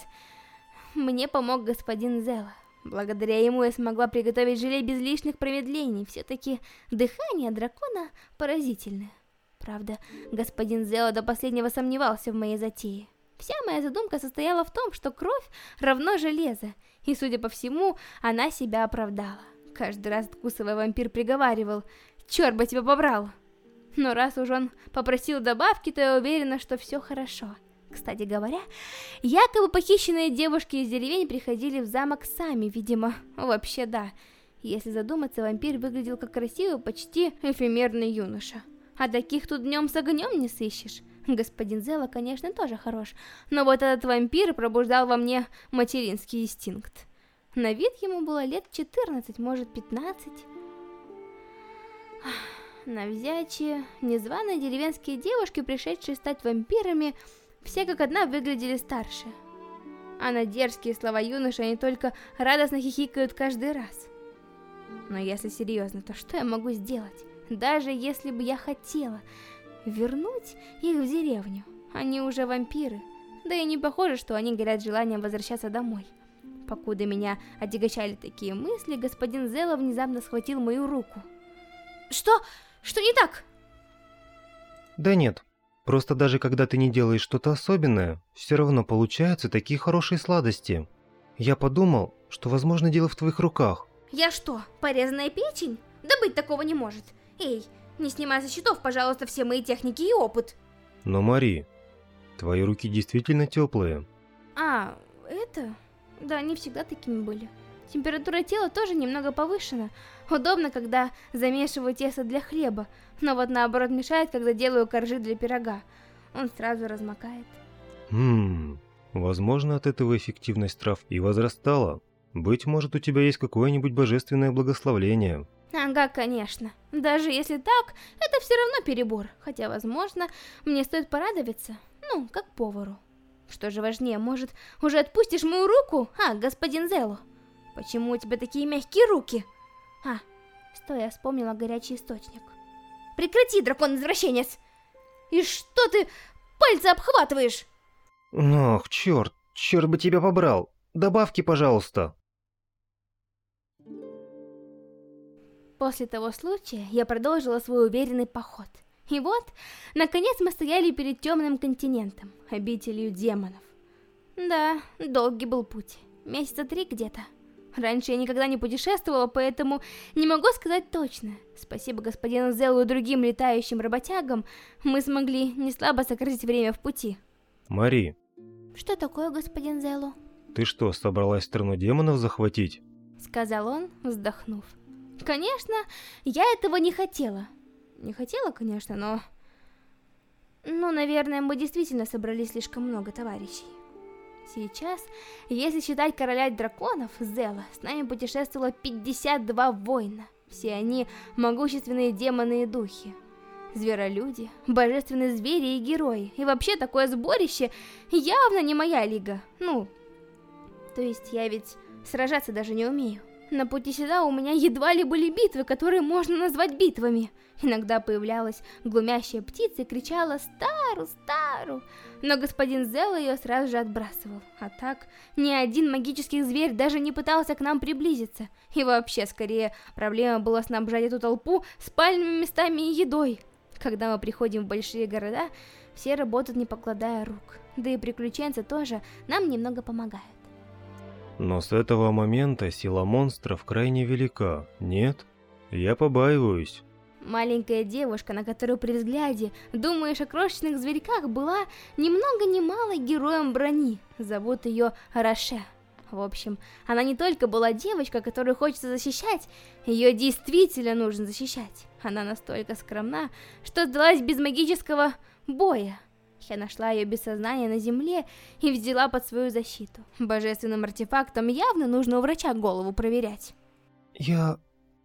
мне помог господин Зела. Благодаря ему я смогла приготовить желе без лишних промедлений. Все-таки дыхание дракона поразительное. Правда, господин Зела до последнего сомневался в моей затее. Вся моя задумка состояла в том, что кровь равно железо, и, судя по всему, она себя оправдала. Каждый раз откусывая вампир приговаривал, «Черт бы тебя побрал!» Но раз уж он попросил добавки, то я уверена, что все хорошо. Кстати говоря, якобы похищенные девушки из деревень приходили в замок сами, видимо, вообще да. Если задуматься, вампир выглядел как красивый, почти эфемерный юноша. А таких тут днем с огнем не сыщешь. Господин Зела, конечно, тоже хорош, но вот этот вампир пробуждал во мне материнский инстинкт. На вид ему было лет 14, может 15. На взятие незваные деревенские девушки, пришедшие стать вампирами, все как одна выглядели старше. А на дерзкие слова юноши они только радостно хихикают каждый раз. Но если серьезно, то что я могу сделать? Даже если бы я хотела, вернуть их в деревню. Они уже вампиры, да и не похоже, что они горят желанием возвращаться домой. Покуда меня отягощали такие мысли, господин Зела внезапно схватил мою руку. Что? Что не так? Да нет, просто даже когда ты не делаешь что-то особенное, все равно получаются такие хорошие сладости. Я подумал, что возможно дело в твоих руках. Я что, порезанная печень? Да быть такого не может. Эй, не снимай со счетов, пожалуйста, все мои техники и опыт. Но, Мари, твои руки действительно теплые. А, это... Да, они всегда такими были. Температура тела тоже немного повышена. Удобно, когда замешиваю тесто для хлеба, но вот наоборот мешает, когда делаю коржи для пирога. Он сразу размокает. Хм, возможно, от этого эффективность трав и возрастала. Быть может, у тебя есть какое-нибудь божественное благословление. Ага, конечно. Даже если так, это все равно перебор. Хотя, возможно, мне стоит порадоваться. Ну, как повару. Что же важнее, может, уже отпустишь мою руку? А, господин Зело. Почему у тебя такие мягкие руки? А, стой, я вспомнила горячий источник. Прекрати, дракон-извращенец! И что ты пальцы обхватываешь? Ох, черт, черт бы тебя побрал. Добавки, пожалуйста. После того случая я продолжила свой уверенный поход. И вот, наконец мы стояли перед темным континентом, обителью демонов. Да, долгий был путь, месяца три где-то. Раньше я никогда не путешествовала, поэтому не могу сказать точно. Спасибо господину Зелу и другим летающим работягам, мы смогли не слабо сократить время в пути. Мари. Что такое, господин Зелу? Ты что, собралась страну демонов захватить? Сказал он, вздохнув. Конечно, я этого не хотела. Не хотела, конечно, но... Ну, наверное, мы действительно собрали слишком много товарищей. Сейчас, если считать короля драконов, Зела, с нами путешествовало 52 воина. Все они могущественные демоны и духи. Зверолюди, божественные звери и герои. И вообще такое сборище явно не моя лига. Ну, то есть я ведь сражаться даже не умею. На пути сюда у меня едва ли были битвы, которые можно назвать битвами. Иногда появлялась глумящая птица и кричала «Стару, Стару!», но господин Зелла ее сразу же отбрасывал. А так, ни один магический зверь даже не пытался к нам приблизиться. И вообще, скорее, проблема была снабжать эту толпу спальными местами и едой. Когда мы приходим в большие города, все работают не покладая рук. Да и приключенцы тоже нам немного помогают. Но с этого момента сила монстров крайне велика, нет? Я побаиваюсь. Маленькая девушка, на которую при взгляде думаешь о крошечных зверьках, была ни много ни героем брони. Зовут ее Роше. В общем, она не только была девочка, которую хочется защищать, ее действительно нужно защищать. Она настолько скромна, что сдалась без магического боя. Я нашла ее без сознания на земле и взяла под свою защиту. Божественным артефактом явно нужно у врача голову проверять. Я...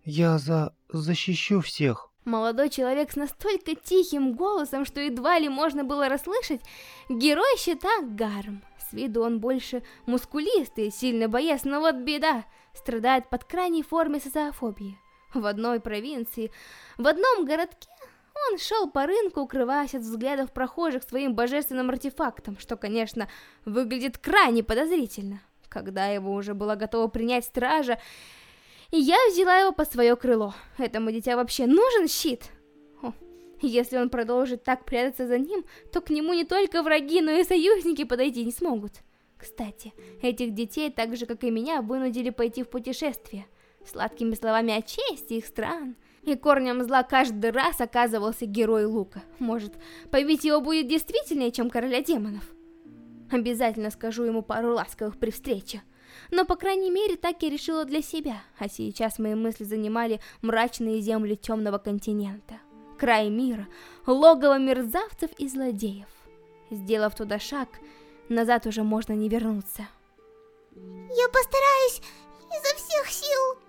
я за... защищу всех. Молодой человек с настолько тихим голосом, что едва ли можно было расслышать, герой щита Гарм. С виду он больше мускулистый, сильно боец, но вот беда, страдает под крайней формой социофобии. В одной провинции, в одном городке он шел по рынку, укрываясь от взглядов прохожих своим божественным артефактом, что, конечно, выглядит крайне подозрительно. Когда его уже было готово принять стража, я взяла его под свое крыло. Этому дитя вообще нужен щит? О, если он продолжит так прятаться за ним, то к нему не только враги, но и союзники подойти не смогут. Кстати, этих детей, так же как и меня, вынудили пойти в путешествие. Сладкими словами о чести их стран – и корнем зла каждый раз оказывался герой Лука. Может, побить его будет действительнее, чем короля демонов? Обязательно скажу ему пару ласковых при встрече. Но, по крайней мере, так я решила для себя, а сейчас мои мысли занимали мрачные земли темного континента. Край мира, логово мерзавцев и злодеев. Сделав туда шаг, назад уже можно не вернуться. Я постараюсь изо всех сил.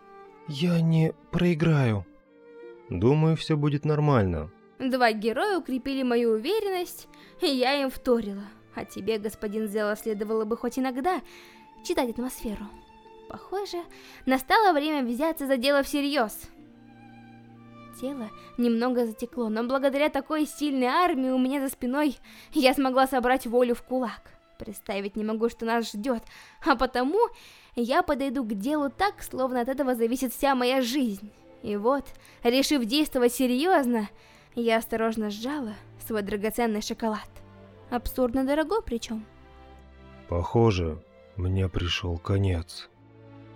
Я не проиграю. Думаю, все будет нормально. Два героя укрепили мою уверенность, и я им вторила. А тебе, господин Зела, следовало бы хоть иногда читать атмосферу. Похоже, настало время взяться за дело всерьез. Тело немного затекло, но благодаря такой сильной армии у меня за спиной я смогла собрать волю в кулак. Представить не могу, что нас ждет, а потому я подойду к делу так, словно от этого зависит вся моя жизнь. И вот, решив действовать серьезно, я осторожно сжала свой драгоценный шоколад. Абсурдно дорогой причем. Похоже, мне пришел конец.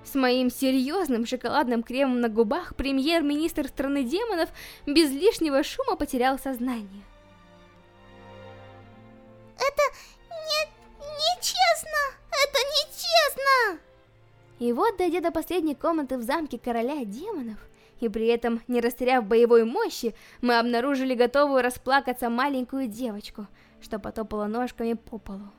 С моим серьезным шоколадным кремом на губах премьер-министр страны демонов без лишнего шума потерял сознание. Это не... нечестно! Это нечестно! И вот, дойдя до последней комнаты в замке короля демонов, и при этом не растеряв боевой мощи, мы обнаружили готовую расплакаться маленькую девочку, что потопала ножками по полу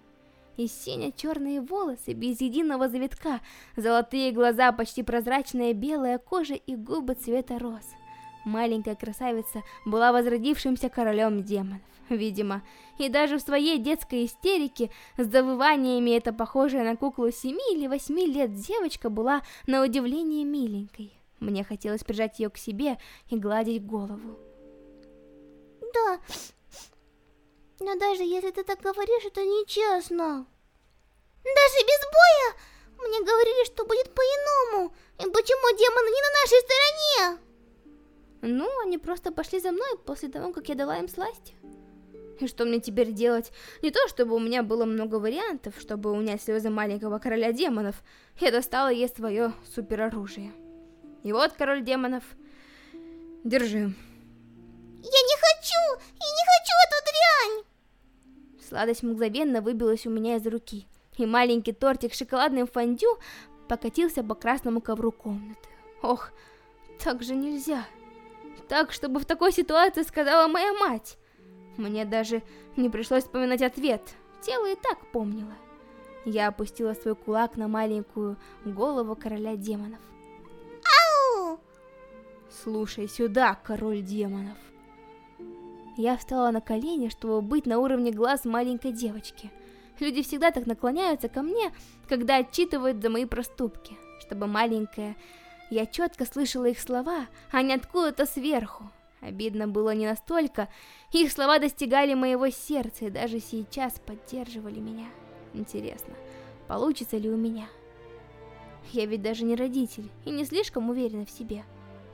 и сине-черные волосы без единого завитка, золотые глаза, почти прозрачная белая кожа и губы цвета роз. Маленькая красавица была возродившимся королем демонов, видимо, и даже в своей детской истерике с завываниями эта похожая на куклу семи или восьми лет девочка была на удивление миленькой. Мне хотелось прижать ее к себе и гладить голову. Да, но даже если ты так говоришь, это нечестно. Даже без боя? Мне говорили, что будет по-иному. И почему демоны не на нашей стороне? Ну, они просто пошли за мной после того, как я дала им сласть. И что мне теперь делать? Не то, чтобы у меня было много вариантов, чтобы унять слезы маленького короля демонов. Я достала ей свое супероружие. И вот, король демонов, держи. Я не хочу! Я не хочу эту дрянь! Сладость мгновенно выбилась у меня из руки, и маленький тортик с шоколадным фондю покатился по красному ковру комнаты. Ох, так же нельзя. Так, чтобы в такой ситуации сказала моя мать. Мне даже не пришлось вспоминать ответ, тело и так помнило. Я опустила свой кулак на маленькую голову короля демонов. Слушай сюда, король демонов. Я встала на колени, чтобы быть на уровне глаз маленькой девочки. Люди всегда так наклоняются ко мне, когда отчитывают за мои проступки, чтобы маленькая... Я четко слышала их слова, а не откуда-то сверху. Обидно было не настолько, их слова достигали моего сердца и даже сейчас поддерживали меня. Интересно, получится ли у меня? Я ведь даже не родитель и не слишком уверена в себе.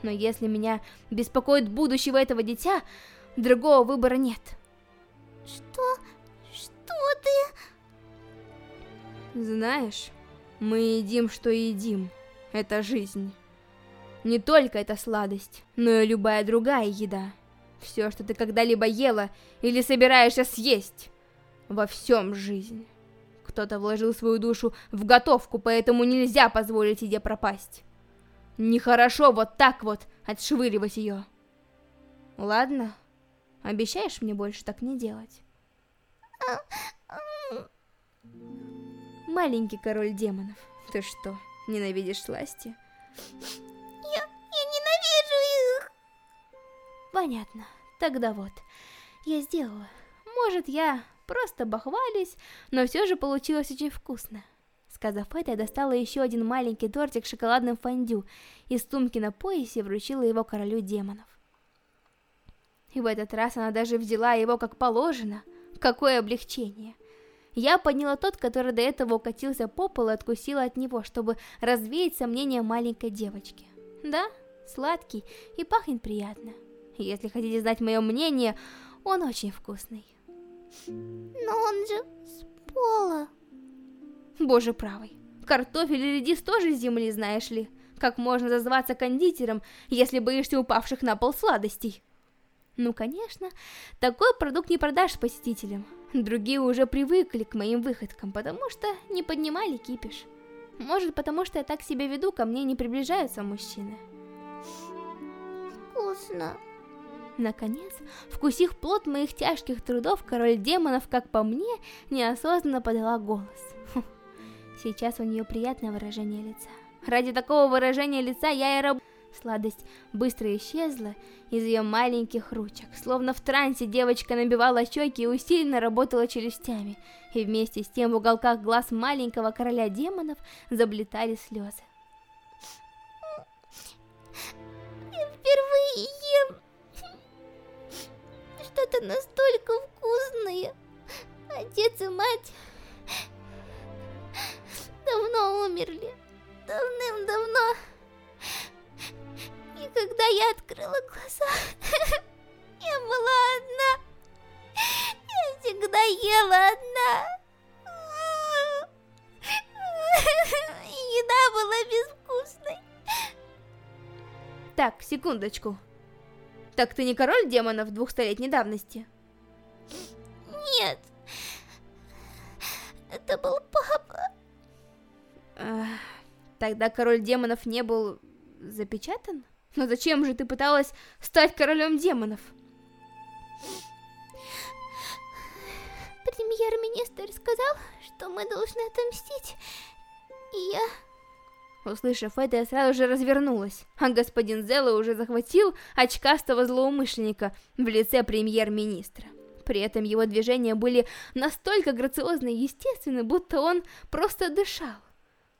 Но если меня беспокоит будущего этого дитя, Другого выбора нет. Что? Что ты? Знаешь, мы едим, что едим. Это жизнь. Не только эта сладость, но и любая другая еда. Все, что ты когда-либо ела или собираешься съесть. Во всем жизнь. Кто-то вложил свою душу в готовку, поэтому нельзя позволить еде пропасть. Нехорошо вот так вот отшвыривать ее. Ладно? Обещаешь мне больше так не делать? Маленький король демонов, ты что, ненавидишь сласти? Я, я ненавижу их! Понятно, тогда вот, я сделала. Может, я просто бахвалюсь, но все же получилось очень вкусно. Сказав это, я достала еще один маленький тортик с шоколадным фондю из сумки на поясе вручила его королю демонов. И в этот раз она даже взяла его как положено. Какое облегчение. Я подняла тот, который до этого укатился по полу и откусила от него, чтобы развеять сомнения маленькой девочки. Да, сладкий и пахнет приятно. Если хотите знать мое мнение, он очень вкусный. Но он же с пола. Боже правый. Картофель и редис тоже с земли, знаешь ли. Как можно зазваться кондитером, если боишься упавших на пол сладостей? Ну, конечно, такой продукт не продашь посетителям. Другие уже привыкли к моим выходкам, потому что не поднимали кипиш. Может, потому что я так себя веду, ко мне не приближаются мужчины. Вкусно. Наконец, вкусив плод моих тяжких трудов, король демонов, как по мне, неосознанно подала голос. Сейчас у нее приятное выражение лица. Ради такого выражения лица я и работаю. Сладость быстро исчезла из ее маленьких ручек. Словно в трансе девочка набивала щеки и усиленно работала челюстями. И вместе с тем в уголках глаз маленького короля демонов заблетали слезы. Впервые ем что-то настолько вкусное. Отец и мать давно умерли. Давным-давно. И когда я открыла глаза, я была одна. Я всегда ела одна. Еда была безвкусной. Так, секундочку. Так ты не король демонов двухстолетней давности? Нет. Это был папа. Тогда король демонов не был запечатан? Но зачем же ты пыталась стать королем демонов? Премьер-министр сказал, что мы должны отомстить. И я... Услышав это, я сразу же развернулась, а господин Зелла уже захватил очкастого злоумышленника в лице премьер-министра. При этом его движения были настолько грациозны и естественны, будто он просто дышал.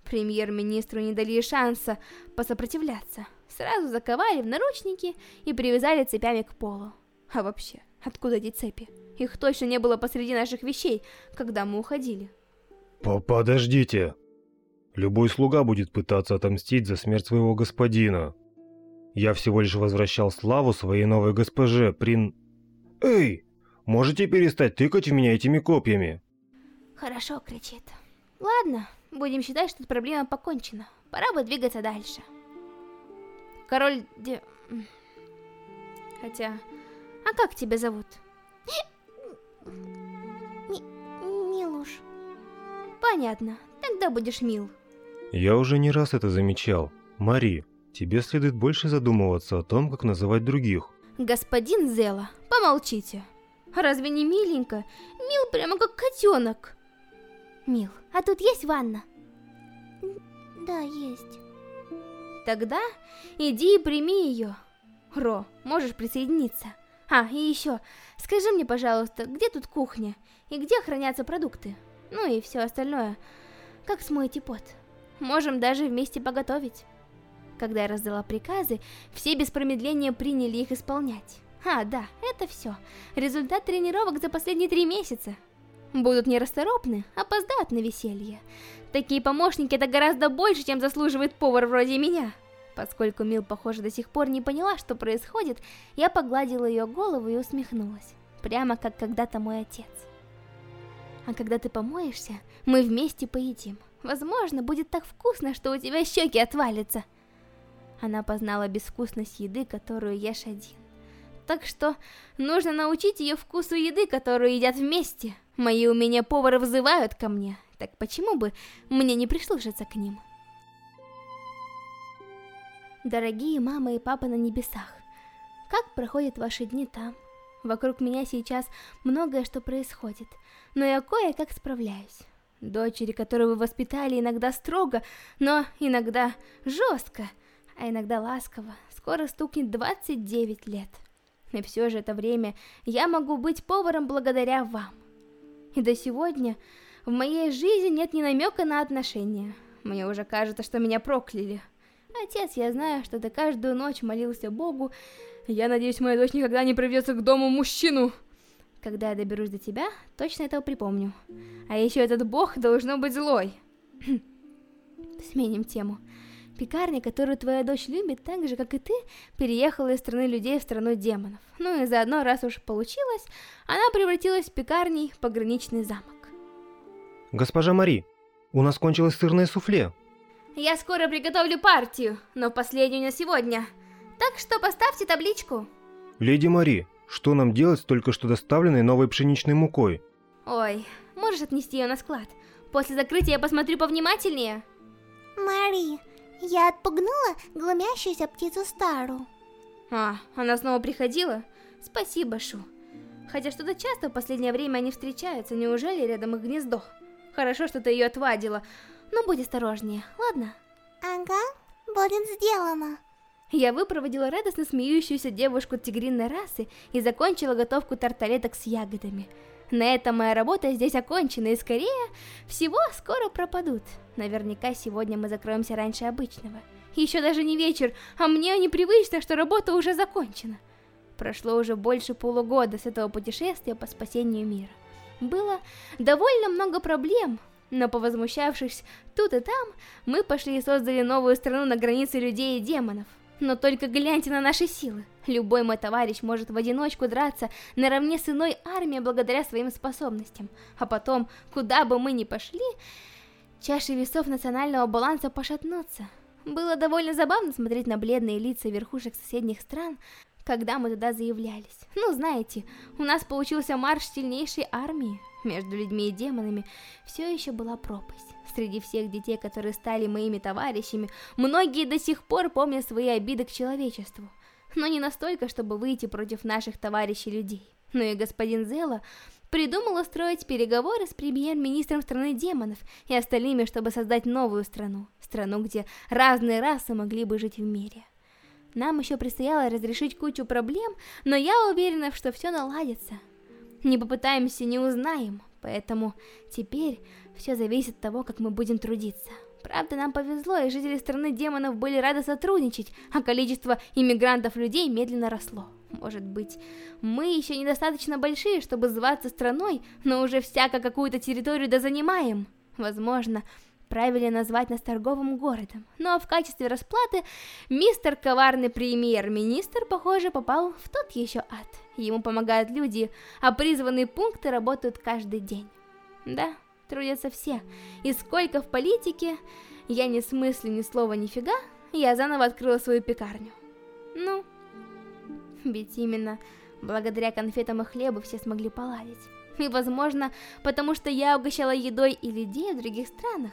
Премьер-министру не дали шанса посопротивляться. Сразу заковали в наручники и привязали цепями к полу. А вообще, откуда эти цепи? Их точно не было посреди наших вещей, когда мы уходили. По Подождите. Любой слуга будет пытаться отомстить за смерть своего господина. Я всего лишь возвращал славу своей новой госпоже, прин... Эй! Можете перестать тыкать в меня этими копьями? Хорошо, кричит. Ладно, будем считать, что проблема покончена. Пора бы двигаться дальше. Король де... Хотя... А как тебя зовут? Милуш. Понятно, тогда будешь мил. Я уже не раз это замечал. Мари, тебе следует больше задумываться о том, как называть других. Господин Зела, помолчите. Разве не миленько? Мил прямо как котенок. Мил, а тут есть ванна? Да, есть. Тогда иди и прими ее. Ро, можешь присоединиться. А, и еще, скажи мне, пожалуйста, где тут кухня? И где хранятся продукты? Ну и все остальное. Как смоете пот? Можем даже вместе поготовить. Когда я раздала приказы, все без промедления приняли их исполнять. А, да, это все. Результат тренировок за последние три месяца. Будут нерасторопны, опоздают на веселье. Такие помощники это гораздо больше, чем заслуживает повар вроде меня. Поскольку Мил, похоже, до сих пор не поняла, что происходит, я погладила ее голову и усмехнулась. Прямо как когда-то мой отец. А когда ты помоешься, мы вместе поедим. Возможно, будет так вкусно, что у тебя щеки отвалятся. Она познала безвкусность еды, которую ешь один. Так что нужно научить ее вкусу еды, которую едят вместе. Мои умения повара вызывают ко мне, так почему бы мне не прислушаться к ним? Дорогие мама и папа на небесах, как проходят ваши дни там? Вокруг меня сейчас многое что происходит, но я кое-как справляюсь. Дочери, которую вы воспитали, иногда строго, но иногда жестко, а иногда ласково. Скоро стукнет 29 лет. И все же это время я могу быть поваром благодаря вам. И до сегодня в моей жизни нет ни намека на отношения. Мне уже кажется, что меня прокляли. Отец, я знаю, что ты каждую ночь молился Богу. Я надеюсь, моя дочь никогда не приведется к дому мужчину. Когда я доберусь до тебя, точно это припомню. А еще этот бог должно быть злой. Сменим тему. Пекарня, которую твоя дочь любит, так же, как и ты, переехала из страны людей в страну демонов. Ну и заодно, раз уж получилось, она превратилась в пекарней пограничный замок. Госпожа Мари, у нас кончилось сырное суфле. Я скоро приготовлю партию, но последнюю на сегодня. Так что поставьте табличку. Леди Мари, что нам делать с только что доставленной новой пшеничной мукой? Ой, можешь отнести ее на склад? После закрытия я посмотрю повнимательнее. Мари, я отпугнула глумящуюся птицу Стару. А, она снова приходила? Спасибо, Шу. Хотя что-то часто в последнее время они встречаются, неужели рядом их гнездо? Хорошо, что ты ее отвадила, но будь осторожнее, ладно? Ага, будет сделано. Я выпроводила радостно смеющуюся девушку тигринной расы и закончила готовку тарталеток с ягодами. На этом моя работа здесь окончена, и скорее всего скоро пропадут. Наверняка сегодня мы закроемся раньше обычного. Еще даже не вечер, а мне непривычно, что работа уже закончена. Прошло уже больше полугода с этого путешествия по спасению мира. Было довольно много проблем, но повозмущавшись тут и там, мы пошли и создали новую страну на границе людей и демонов. Но только гляньте на наши силы. Любой мой товарищ может в одиночку драться наравне с иной армией благодаря своим способностям. А потом, куда бы мы ни пошли, чаши весов национального баланса пошатнутся. Было довольно забавно смотреть на бледные лица верхушек соседних стран, когда мы туда заявлялись. Ну, знаете, у нас получился марш сильнейшей армии. Между людьми и демонами все еще была пропасть. Среди всех детей, которые стали моими товарищами, многие до сих пор помнят свои обиды к человечеству. Но не настолько, чтобы выйти против наших товарищей людей. Но и господин Зела придумал устроить переговоры с премьер-министром страны демонов и остальными, чтобы создать новую страну. Страну, где разные расы могли бы жить в мире. Нам еще предстояло разрешить кучу проблем, но я уверена, что все наладится. Не попытаемся, не узнаем, поэтому теперь все зависит от того, как мы будем трудиться. Правда, нам повезло, и жители страны демонов были рады сотрудничать, а количество иммигрантов людей медленно росло. Может быть, мы еще недостаточно большие, чтобы зваться страной, но уже всяко какую-то территорию да занимаем. Возможно, правильно назвать нас торговым городом. Но в качестве расплаты мистер коварный премьер-министр, похоже, попал в тот еще ад. Ему помогают люди, а призванные пункты работают каждый день. Да, трудятся все. И сколько в политике, я не смыслю ни слова нифига, я заново открыла свою пекарню. Ну, ведь именно благодаря конфетам и хлебу все смогли поладить. И возможно, потому что я угощала едой и людей в других странах.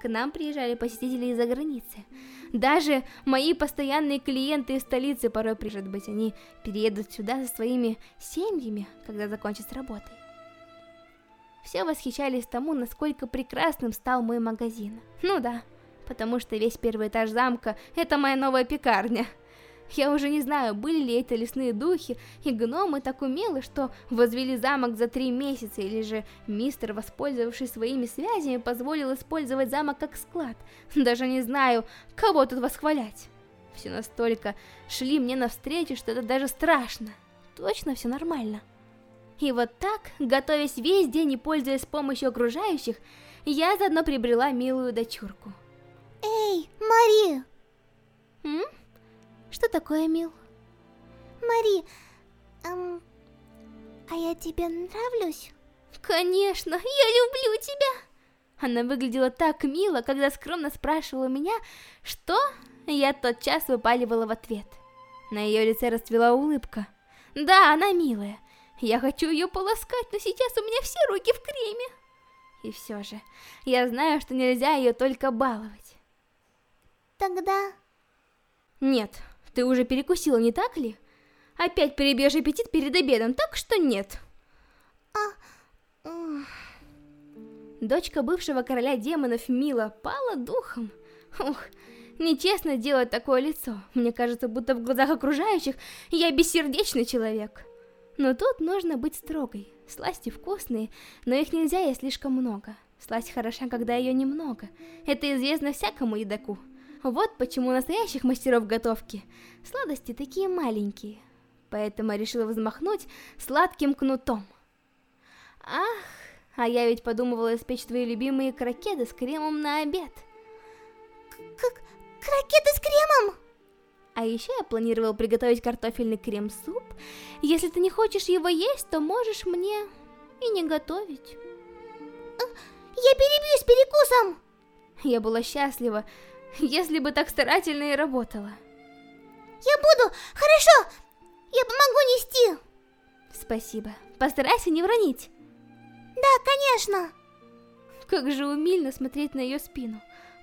К нам приезжали посетители из-за границы. Даже мои постоянные клиенты из столицы порой приезжают быть, они переедут сюда со своими семьями, когда закончат с работой. Все восхищались тому, насколько прекрасным стал мой магазин. Ну да, потому что весь первый этаж замка – это моя новая пекарня. Я уже не знаю, были ли это лесные духи и гномы так умелы, что возвели замок за три месяца, или же мистер, воспользовавшись своими связями, позволил использовать замок как склад. Даже не знаю, кого тут восхвалять. Все настолько шли мне навстречу, что это даже страшно. Точно все нормально. И вот так, готовясь весь день и пользуясь помощью окружающих, я заодно прибрела милую дочурку. Эй, Мари! М? Что такое, Мил? Мари, эм, а я тебе нравлюсь? Конечно, я люблю тебя! Она выглядела так мило, когда скромно спрашивала меня, что я тотчас выпаливала в ответ. На ее лице расцвела улыбка. Да, она милая. Я хочу ее полоскать, но сейчас у меня все руки в креме. И все же, я знаю, что нельзя ее только баловать. Тогда... Нет, ты уже перекусила, не так ли? Опять перебьешь аппетит перед обедом, так что нет. А... Дочка бывшего короля демонов Мила пала духом. Ух, нечестно делать такое лицо. Мне кажется, будто в глазах окружающих я бессердечный человек. Но тут нужно быть строгой. Сласти вкусные, но их нельзя есть слишком много. Сласть хороша, когда ее немного. Это известно всякому едоку. Вот почему у настоящих мастеров готовки сладости такие маленькие. Поэтому решила взмахнуть сладким кнутом. Ах, а я ведь подумывала испечь твои любимые крокеты с кремом на обед. Как крокеты с кремом? А еще я планировал приготовить картофельный крем-суп. Если ты не хочешь его есть, то можешь мне и не готовить. А, я перебью с перекусом! Я была счастлива, если бы так старательно и работала. Я буду, хорошо, я помогу нести. Спасибо, постарайся не вронить. Да, конечно. Как же умильно смотреть на ее спину,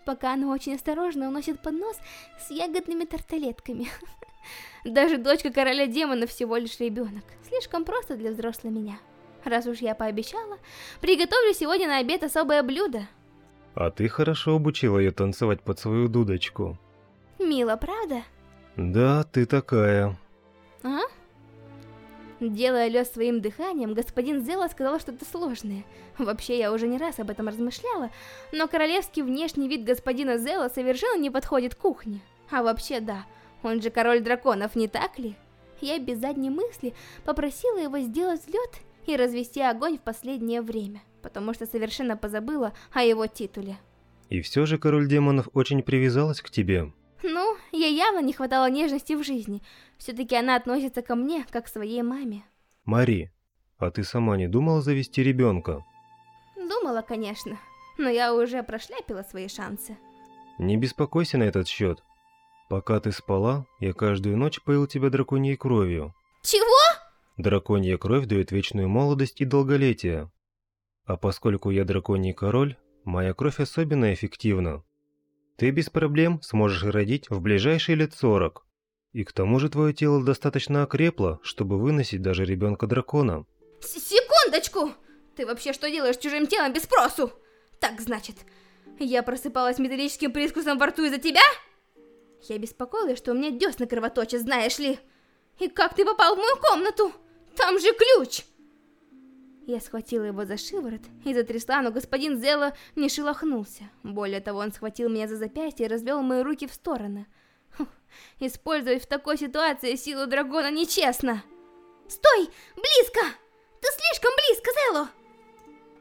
пока она очень осторожно уносит поднос с ягодными тарталетками. Даже дочка короля демонов всего лишь ребенок. Слишком просто для взрослой меня. Раз уж я пообещала, приготовлю сегодня на обед особое блюдо. А ты хорошо обучила ее танцевать под свою дудочку. Мило, правда? Да, ты такая. А? Делая лед своим дыханием, господин Зела сказал что-то сложное. Вообще, я уже не раз об этом размышляла, но королевский внешний вид господина Зела совершенно не подходит кухне. А вообще, да, он же король драконов, не так ли? Я без задней мысли попросила его сделать лед и развести огонь в последнее время потому что совершенно позабыла о его титуле. И все же король демонов очень привязалась к тебе. Ей явно не хватало нежности в жизни. Все-таки она относится ко мне, как к своей маме. Мари, а ты сама не думала завести ребенка? Думала, конечно, но я уже прошляпила свои шансы. Не беспокойся на этот счет. Пока ты спала, я каждую ночь поил тебя драконьей кровью. Чего? Драконья кровь дает вечную молодость и долголетие. А поскольку я драконий король, моя кровь особенно эффективна. Ты без проблем сможешь родить в ближайшие лет 40. И к тому же твое тело достаточно окрепло, чтобы выносить даже ребенка дракона. Секундочку! Ты вообще что делаешь чужим телом без спросу? Так, значит, я просыпалась металлическим прискусом во рту из-за тебя? Я беспокоилась, что у меня десна кровоточат, знаешь ли. И как ты попал в мою комнату? Там же ключ! Я схватила его за шиворот и затрясла, но господин Зелла не шелохнулся. Более того, он схватил меня за запястье и развел мои руки в стороны. Фух, использовать в такой ситуации силу дракона нечестно. Стой! Близко! Ты слишком близко, Зелло!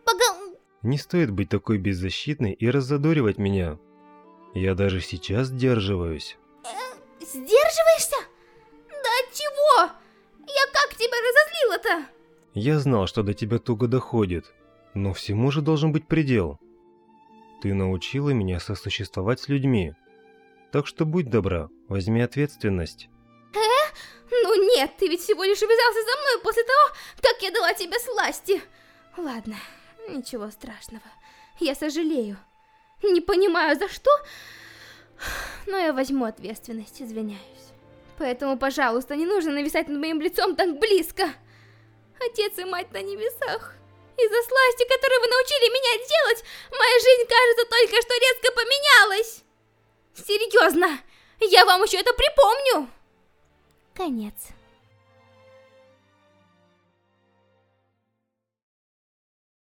Пога... Не стоит быть такой беззащитной и раззадоривать меня. Я даже сейчас сдерживаюсь. Сдерживаешься? Да чего? Я как тебя разозлила-то? Я знал, что до тебя туго доходит, но всему же должен быть предел. Ты научила меня сосуществовать с людьми. Так что будь добра, возьми ответственность. Ну нет, ты ведь всего лишь увязался за мной после того, как я дала тебе сласти. Ладно, ничего страшного. Я сожалею. Не понимаю за что, но я возьму ответственность, извиняюсь. Поэтому, пожалуйста, не нужно нависать над моим лицом так близко. Отец и мать на небесах. Из-за сласти, которую вы научили меня делать, моя жизнь, кажется, только что резко поменялась. Серьезно, я вам еще это припомню. Конец.